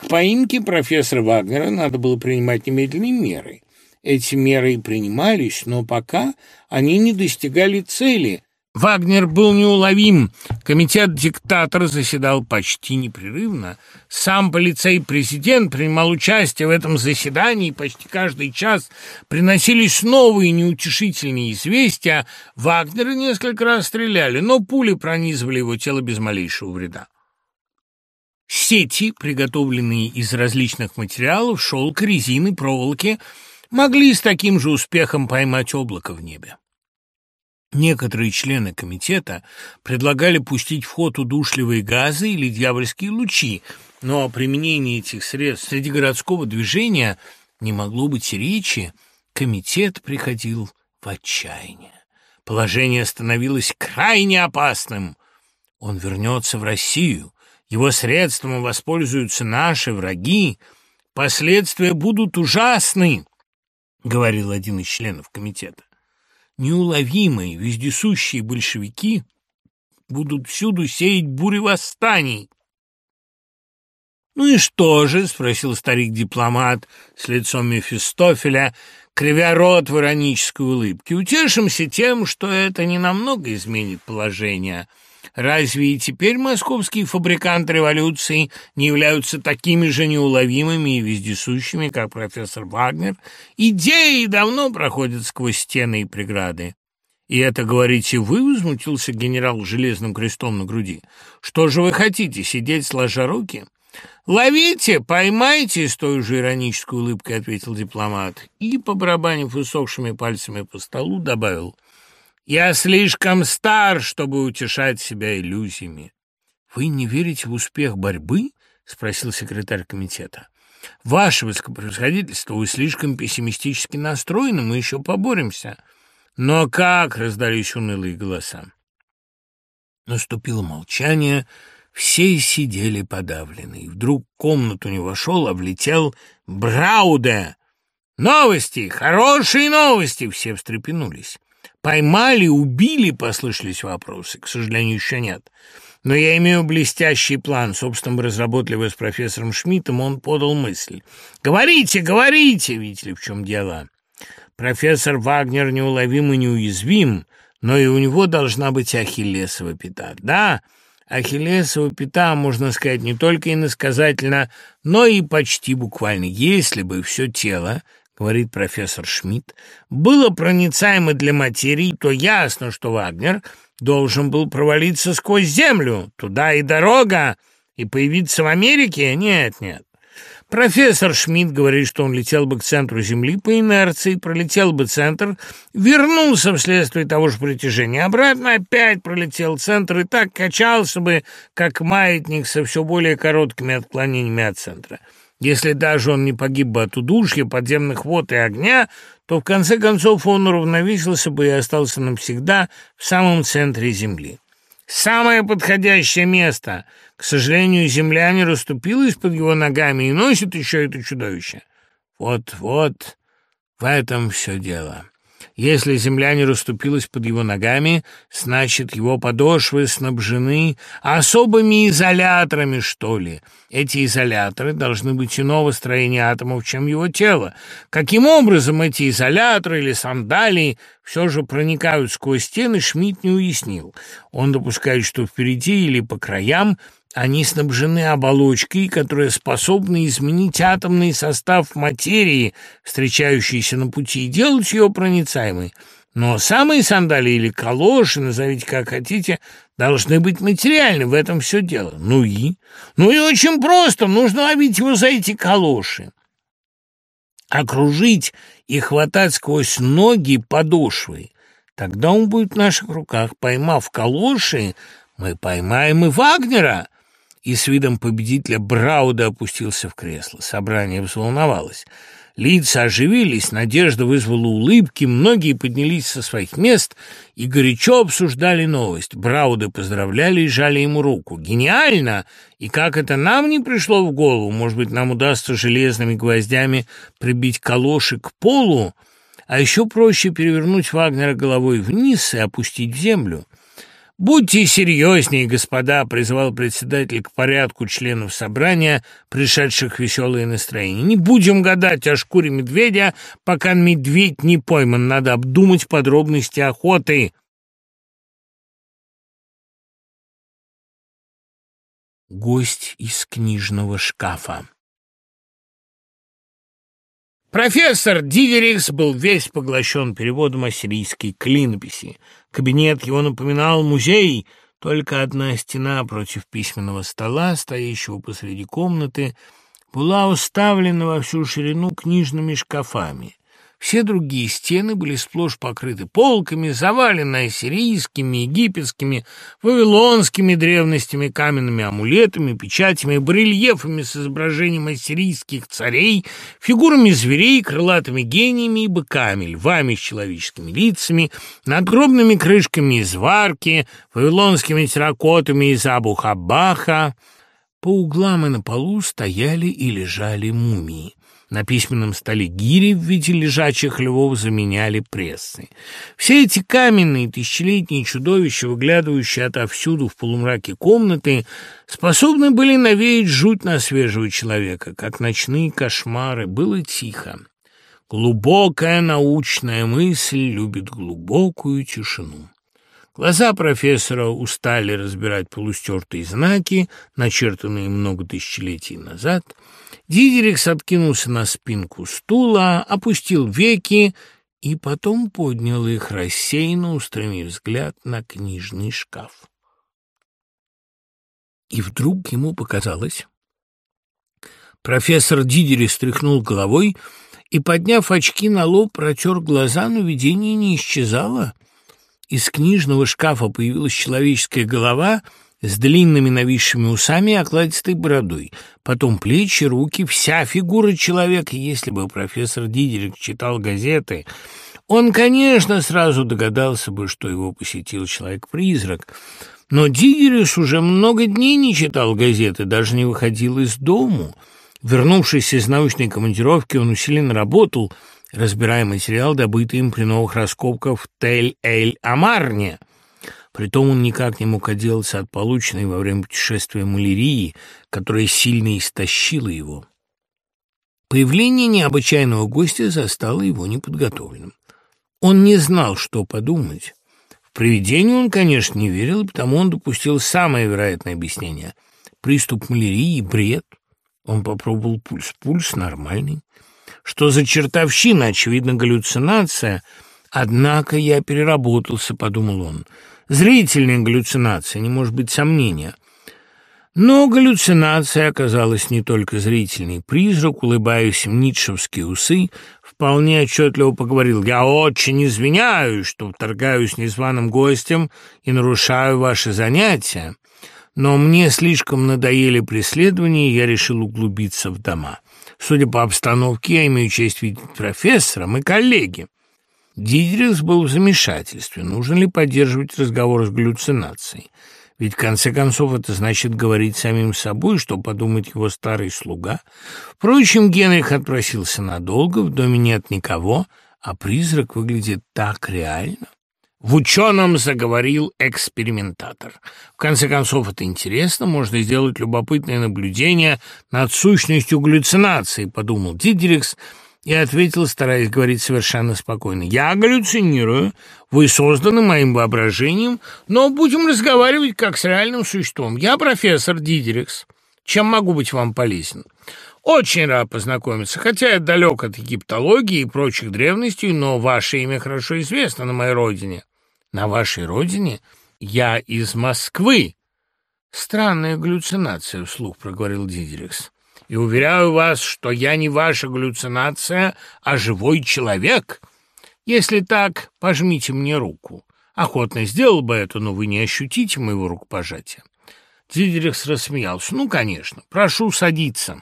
К поимке профессора Вагнера надо было принимать немедленные меры. Эти меры и принимались, но пока они не достигали цели, Вагнер был неуловим. Комитет диктатора заседал почти непрерывно. Сам полицей-президент принимал участие в этом заседании. Почти каждый час приносились новые неутешительные известия. Вагнера несколько раз стреляли, но пули пронизывали его тело без малейшего вреда. Сети, приготовленные из различных материалов, шелка, резины, проволоки, могли с таким же успехом поймать облако в небе. Некоторые члены комитета предлагали пустить в ход удушливые газы или дьявольские лучи, но о применении этих средств среди городского движения не могло быть речи, комитет приходил в отчаяние. Положение становилось крайне опасным. Он вернется в Россию, его средством воспользуются наши враги, последствия будут ужасны, — говорил один из членов комитета. Неуловимые, вездесущие большевики будут всюду сеять бури восстаний. «Ну и что же?» — спросил старик-дипломат с лицом Мефистофеля, кривя рот в иронической улыбке. «Утешимся тем, что это ненамного изменит положение». Разве и теперь московские фабриканты революции не являются такими же неуловимыми и вездесущими, как профессор Вагнер? Идеи давно проходят сквозь стены и преграды. «И это, говорите, вы?» — возмутился генерал с железным крестом на груди. «Что же вы хотите, сидеть сложа руки?» «Ловите, поймайте!» — с той же иронической улыбкой ответил дипломат и, побарабанив усохшими пальцами по столу, добавил — я слишком стар, чтобы утешать себя иллюзиями. Вы не верите в успех борьбы? спросил секретарь комитета. Ваше высокопревосходительство, вы слишком пессимистически настроены, мы еще поборемся. Но как раздались унылые голоса? Наступило молчание, все сидели подавленные. Вдруг в комнату не вошел, а влетел Брауде. «Новости! Хорошие новости!» Все встрепенулись. Поймали, убили, послышались вопросы. К сожалению, еще нет. Но я имею блестящий план. Собственно, разработали его с профессором Шмидтом, он подал мысль. «Говорите, говорите!» Видите ли, в чем дело? Профессор Вагнер неуловим и неуязвим, но и у него должна быть ахиллесова пята. Да, ахиллесова пята, можно сказать, не только иносказательно, но и почти буквально. Если бы все тело говорит профессор Шмидт, было проницаемо для материи, то ясно, что Вагнер должен был провалиться сквозь землю, туда и дорога, и появиться в Америке? Нет, нет. Профессор Шмидт говорит, что он летел бы к центру Земли по инерции, пролетел бы центр, вернулся вследствие того же притяжения, обратно опять пролетел центр и так качался бы, как маятник со все более короткими отклонениями от центра. Если даже он не погиб бы от удушья, подземных вод и огня, то в конце концов он уравновесился бы и остался навсегда в самом центре Земли. Самое подходящее место. К сожалению, земля не расступилась под его ногами и носит еще это чудовище. Вот-вот, в этом все дело. Если земля не расступилась под его ногами, значит, его подошвы снабжены особыми изоляторами, что ли. Эти изоляторы должны быть иного строения атомов, чем его тело. Каким образом эти изоляторы или сандалии все же проникают сквозь стены, Шмидт не уяснил. Он допускает, что впереди или по краям – они снабжены оболочкой, которая способна изменить атомный состав материи, встречающейся на пути, и делать ее проницаемой. Но самые сандалии или калоши, назовите как хотите, должны быть материальны, в этом все дело. Ну и? Ну и очень просто, нужно ловить его за эти калоши. Окружить и хватать сквозь ноги подошвы. Тогда он будет в наших руках. Поймав калоши, мы поймаем и Вагнера и с видом победителя Брауда опустился в кресло. Собрание взволновалось. Лица оживились, надежда вызвала улыбки, многие поднялись со своих мест и горячо обсуждали новость. Брауды поздравляли и жали ему руку. «Гениально! И как это нам не пришло в голову? Может быть, нам удастся железными гвоздями прибить калоши к полу? А еще проще перевернуть Вагнера головой вниз и опустить в землю». «Будьте серьезнее, господа», — призывал председатель к порядку членов собрания, пришедших в веселое настроение. «Не будем гадать о шкуре медведя, пока медведь не пойман. Надо обдумать подробности охоты». Гость из книжного шкафа Профессор Дигерикс был весь поглощен переводом ассирийской клинописи. Кабинет его напоминал музей, Только одна стена против письменного стола, стоящего посреди комнаты, была уставлена во всю ширину книжными шкафами. Все другие стены были сплошь покрыты полками, завалены ассирийскими, египетскими, вавилонскими древностями, каменными амулетами, печатями, барельефами с изображением ассирийских царей, фигурами зверей, крылатыми гениями и быками, львами с человеческими лицами, надгробными крышками из варки, вавилонскими терракотами из Абу-Хабаха. По углам и на полу стояли и лежали мумии. На письменном столе гири в виде лежачих львов заменяли прессы. Все эти каменные тысячелетние чудовища, выглядывающие отовсюду в полумраке комнаты, способны были навеять жуть на свежего человека, как ночные кошмары. Было тихо. Глубокая научная мысль любит глубокую тишину. Глаза профессора устали разбирать полустертые знаки, начертанные много тысячелетий назад — Дидерикс откинулся на спинку стула, опустил веки и потом поднял их, рассеянно устремив взгляд на книжный шкаф. И вдруг ему показалось... Профессор Дидерикс стряхнул головой и, подняв очки на лоб, протер глаза, но видение не исчезало. Из книжного шкафа появилась человеческая голова — с длинными нависшими усами и окладистой бородой, потом плечи, руки, вся фигура человека. Если бы профессор Дидерик читал газеты, он, конечно, сразу догадался бы, что его посетил человек-призрак. Но Дидерис уже много дней не читал газеты, даже не выходил из дому. Вернувшись из научной командировки, он усиленно работал, разбирая материал, добытый им при новых раскопках в Тель-Эль-Амарне — Притом он никак не мог отделаться от полученной во время путешествия малярии, которая сильно истощила его. Появление необычайного гостя застало его неподготовленным. Он не знал, что подумать. В привидение он, конечно, не верил, потому он допустил самое вероятное объяснение. Приступ малярии, бред. Он попробовал пульс. Пульс нормальный. Что за чертовщина? Очевидно, галлюцинация. Однако я переработался, подумал он. Зрительная галлюцинация, не может быть сомнения. Но галлюцинация оказалась не только зрительной. Призрак, улыбаясь в ницшевские усы, вполне отчетливо поговорил. «Я очень извиняюсь, что вторгаюсь незваным гостем и нарушаю ваши занятия, но мне слишком надоели преследования, и я решил углубиться в дома. Судя по обстановке, я имею честь видеть профессора, мы коллеги». Дидрихс был в замешательстве. Нужно ли поддерживать разговор с галлюцинацией? Ведь, в конце концов, это значит говорить самим собой, что подумает его старый слуга. Впрочем, Генрих отпросился надолго, в доме нет никого, а призрак выглядит так реально. В ученом заговорил экспериментатор. В конце концов, это интересно, можно сделать любопытное наблюдение над сущностью галлюцинации, подумал Дидрикс, и ответил, стараясь говорить совершенно спокойно. «Я галлюцинирую. Вы созданы моим воображением, но будем разговаривать как с реальным существом. Я профессор Дидерикс. Чем могу быть вам полезен?» «Очень рад познакомиться, хотя я далек от египтологии и прочих древностей, но ваше имя хорошо известно на моей родине». «На вашей родине? Я из Москвы». «Странная галлюцинация», — вслух проговорил Дидерикс и уверяю вас, что я не ваша галлюцинация, а живой человек. Если так, пожмите мне руку. Охотно сделал бы это, но вы не ощутите моего рукопожатия». Дидерикс рассмеялся. «Ну, конечно. Прошу садиться».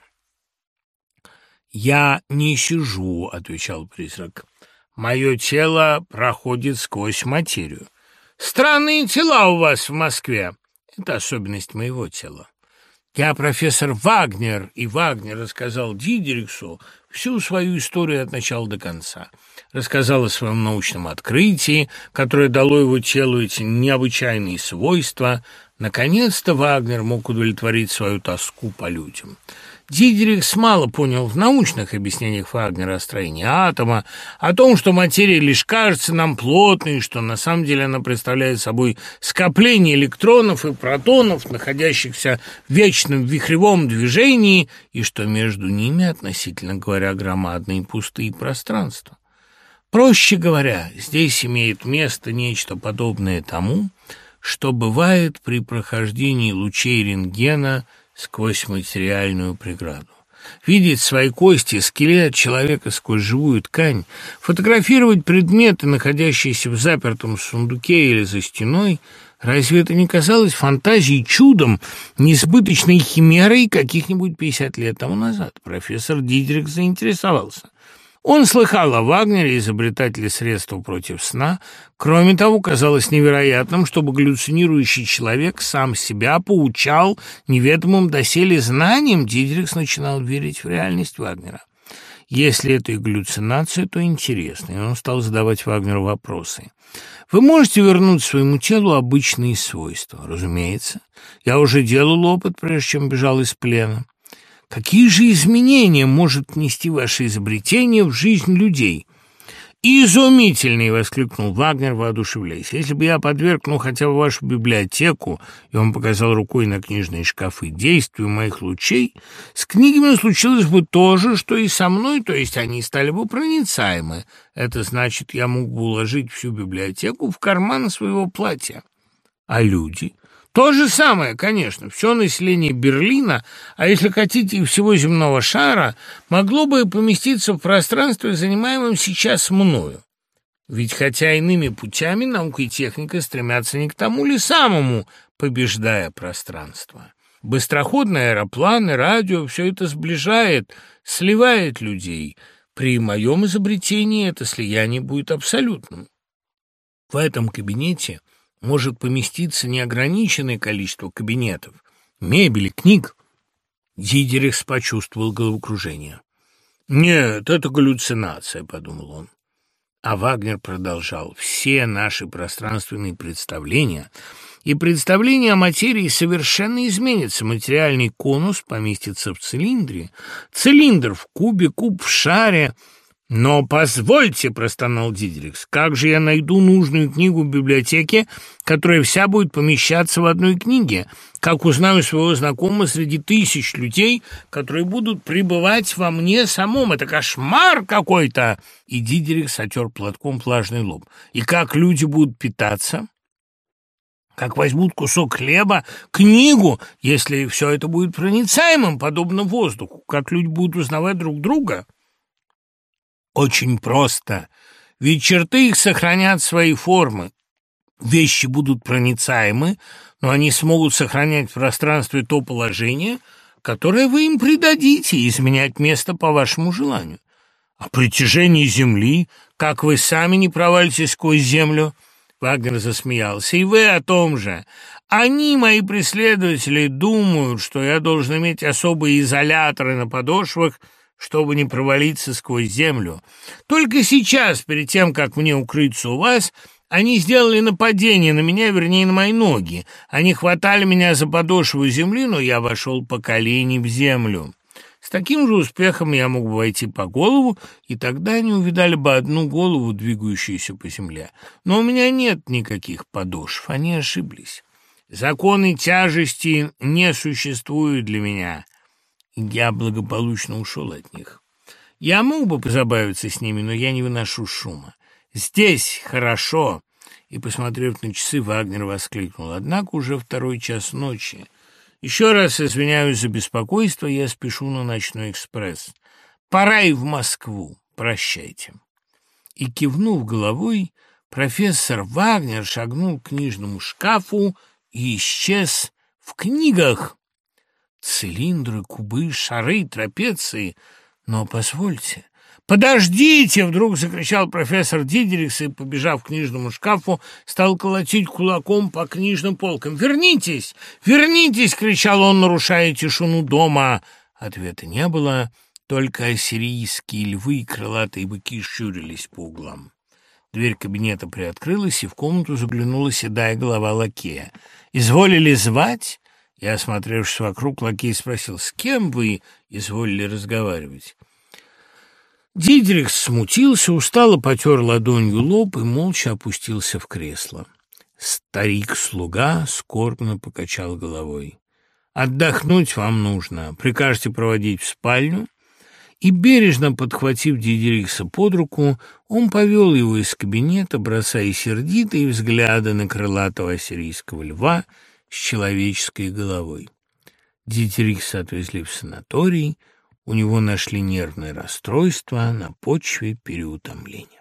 «Я не сижу», — отвечал призрак. «Мое тело проходит сквозь материю. Странные тела у вас в Москве. Это особенность моего тела. Я профессор Вагнер, и Вагнер рассказал Дидериксу всю свою историю от начала до конца. Рассказал о своем научном открытии, которое дало его телу эти необычайные свойства. Наконец-то Вагнер мог удовлетворить свою тоску по людям. Дидерикс мало понял в научных объяснениях Вагнера о строении атома, о том, что материя лишь кажется нам плотной, что на самом деле она представляет собой скопление электронов и протонов, находящихся в вечном вихревом движении, и что между ними, относительно говоря, громадные пустые пространства. Проще говоря, здесь имеет место нечто подобное тому, что бывает при прохождении лучей рентгена сквозь материальную преграду. Видеть свои кости, скелет человека сквозь живую ткань, фотографировать предметы, находящиеся в запертом сундуке или за стеной – Разве это не казалось фантазией, чудом, несбыточной химерой каких-нибудь 50 лет тому назад? Профессор Дидрик заинтересовался. Он слыхал о Вагнере, изобретателе средств против сна. Кроме того, казалось невероятным, чтобы галлюцинирующий человек сам себя поучал неведомым доселе знаниям. Дидрикс начинал верить в реальность Вагнера. Если это и галлюцинация, то интересно, и он стал задавать Вагнеру вопросы. «Вы можете вернуть своему телу обычные свойства?» «Разумеется. Я уже делал опыт, прежде чем бежал из плена. Какие же изменения может внести ваше изобретение в жизнь людей? «Изумительный!» — воскликнул Вагнер, воодушевляясь. «Если бы я подверг, ну, хотя бы вашу библиотеку, и он показал рукой на книжные шкафы, действию моих лучей, с книгами случилось бы то же, что и со мной, то есть они стали бы проницаемы. Это значит, я мог бы уложить всю библиотеку в карман своего платья. А люди?» То же самое, конечно, все население Берлина, а если хотите и всего земного шара, могло бы поместиться в пространстве, занимаемом сейчас мною. Ведь хотя иными путями наука и техника стремятся не к тому ли самому, побеждая пространство. Быстроходные аэропланы, радио – все это сближает, сливает людей. При моем изобретении это слияние будет абсолютным. В этом кабинете – может поместиться неограниченное количество кабинетов, мебели, книг. Дидерихс почувствовал головокружение. «Нет, это галлюцинация», — подумал он. А Вагнер продолжал. «Все наши пространственные представления и представления о материи совершенно изменятся. Материальный конус поместится в цилиндре, цилиндр в кубе, куб в шаре». «Но позвольте», — простонал Дидрикс, — «как же я найду нужную книгу в библиотеке, которая вся будет помещаться в одной книге? Как узнаю своего знакомого среди тысяч людей, которые будут пребывать во мне самом? Это кошмар какой-то!» И Дидрикс отер платком влажный лоб. «И как люди будут питаться?» как возьмут кусок хлеба, книгу, если все это будет проницаемым, подобно воздуху, как люди будут узнавать друг друга. Очень просто. Ведь черты их сохранят свои формы. Вещи будут проницаемы, но они смогут сохранять в пространстве то положение, которое вы им придадите, изменять место по вашему желанию. А притяжение Земли, как вы сами не провалитесь сквозь Землю, Вагнер засмеялся. И вы о том же. Они, мои преследователи, думают, что я должен иметь особые изоляторы на подошвах, чтобы не провалиться сквозь землю. Только сейчас, перед тем, как мне укрыться у вас, они сделали нападение на меня, вернее, на мои ноги. Они хватали меня за подошву земли, но я вошел по колени в землю. С таким же успехом я мог бы войти по голову, и тогда они увидали бы одну голову, двигающуюся по земле. Но у меня нет никаких подошв, они ошиблись. Законы тяжести не существуют для меня. Я благополучно ушел от них. Я мог бы позабавиться с ними, но я не выношу шума. Здесь хорошо. И, посмотрев на часы, Вагнер воскликнул. Однако уже второй час ночи. Еще раз извиняюсь за беспокойство, я спешу на ночной экспресс. Пора и в Москву. Прощайте. И, кивнув головой, профессор Вагнер шагнул к книжному шкафу и исчез в книгах. Цилиндры, кубы, шары, трапеции. Но позвольте... «Подождите!» — вдруг закричал профессор Дидерикс и, побежав к книжному шкафу, стал колотить кулаком по книжным полкам. «Вернитесь! Вернитесь!» — кричал он, нарушая тишину дома. Ответа не было, только ассирийские львы и крылатые быки щурились по углам. Дверь кабинета приоткрылась, и в комнату заглянула седая голова лакея. «Изволили звать?» И, осмотревшись вокруг, лакей спросил, «С кем вы изволили разговаривать?» Дидрих смутился, устало потер ладонью лоб и молча опустился в кресло. Старик-слуга скорбно покачал головой. «Отдохнуть вам нужно. Прикажете проводить в спальню?» и, бережно подхватив Дидерикса под руку, он повел его из кабинета, бросая сердитые взгляды на крылатого ассирийского льва с человеческой головой. Дидерикса отвезли в санаторий, у него нашли нервное расстройство на почве переутомления.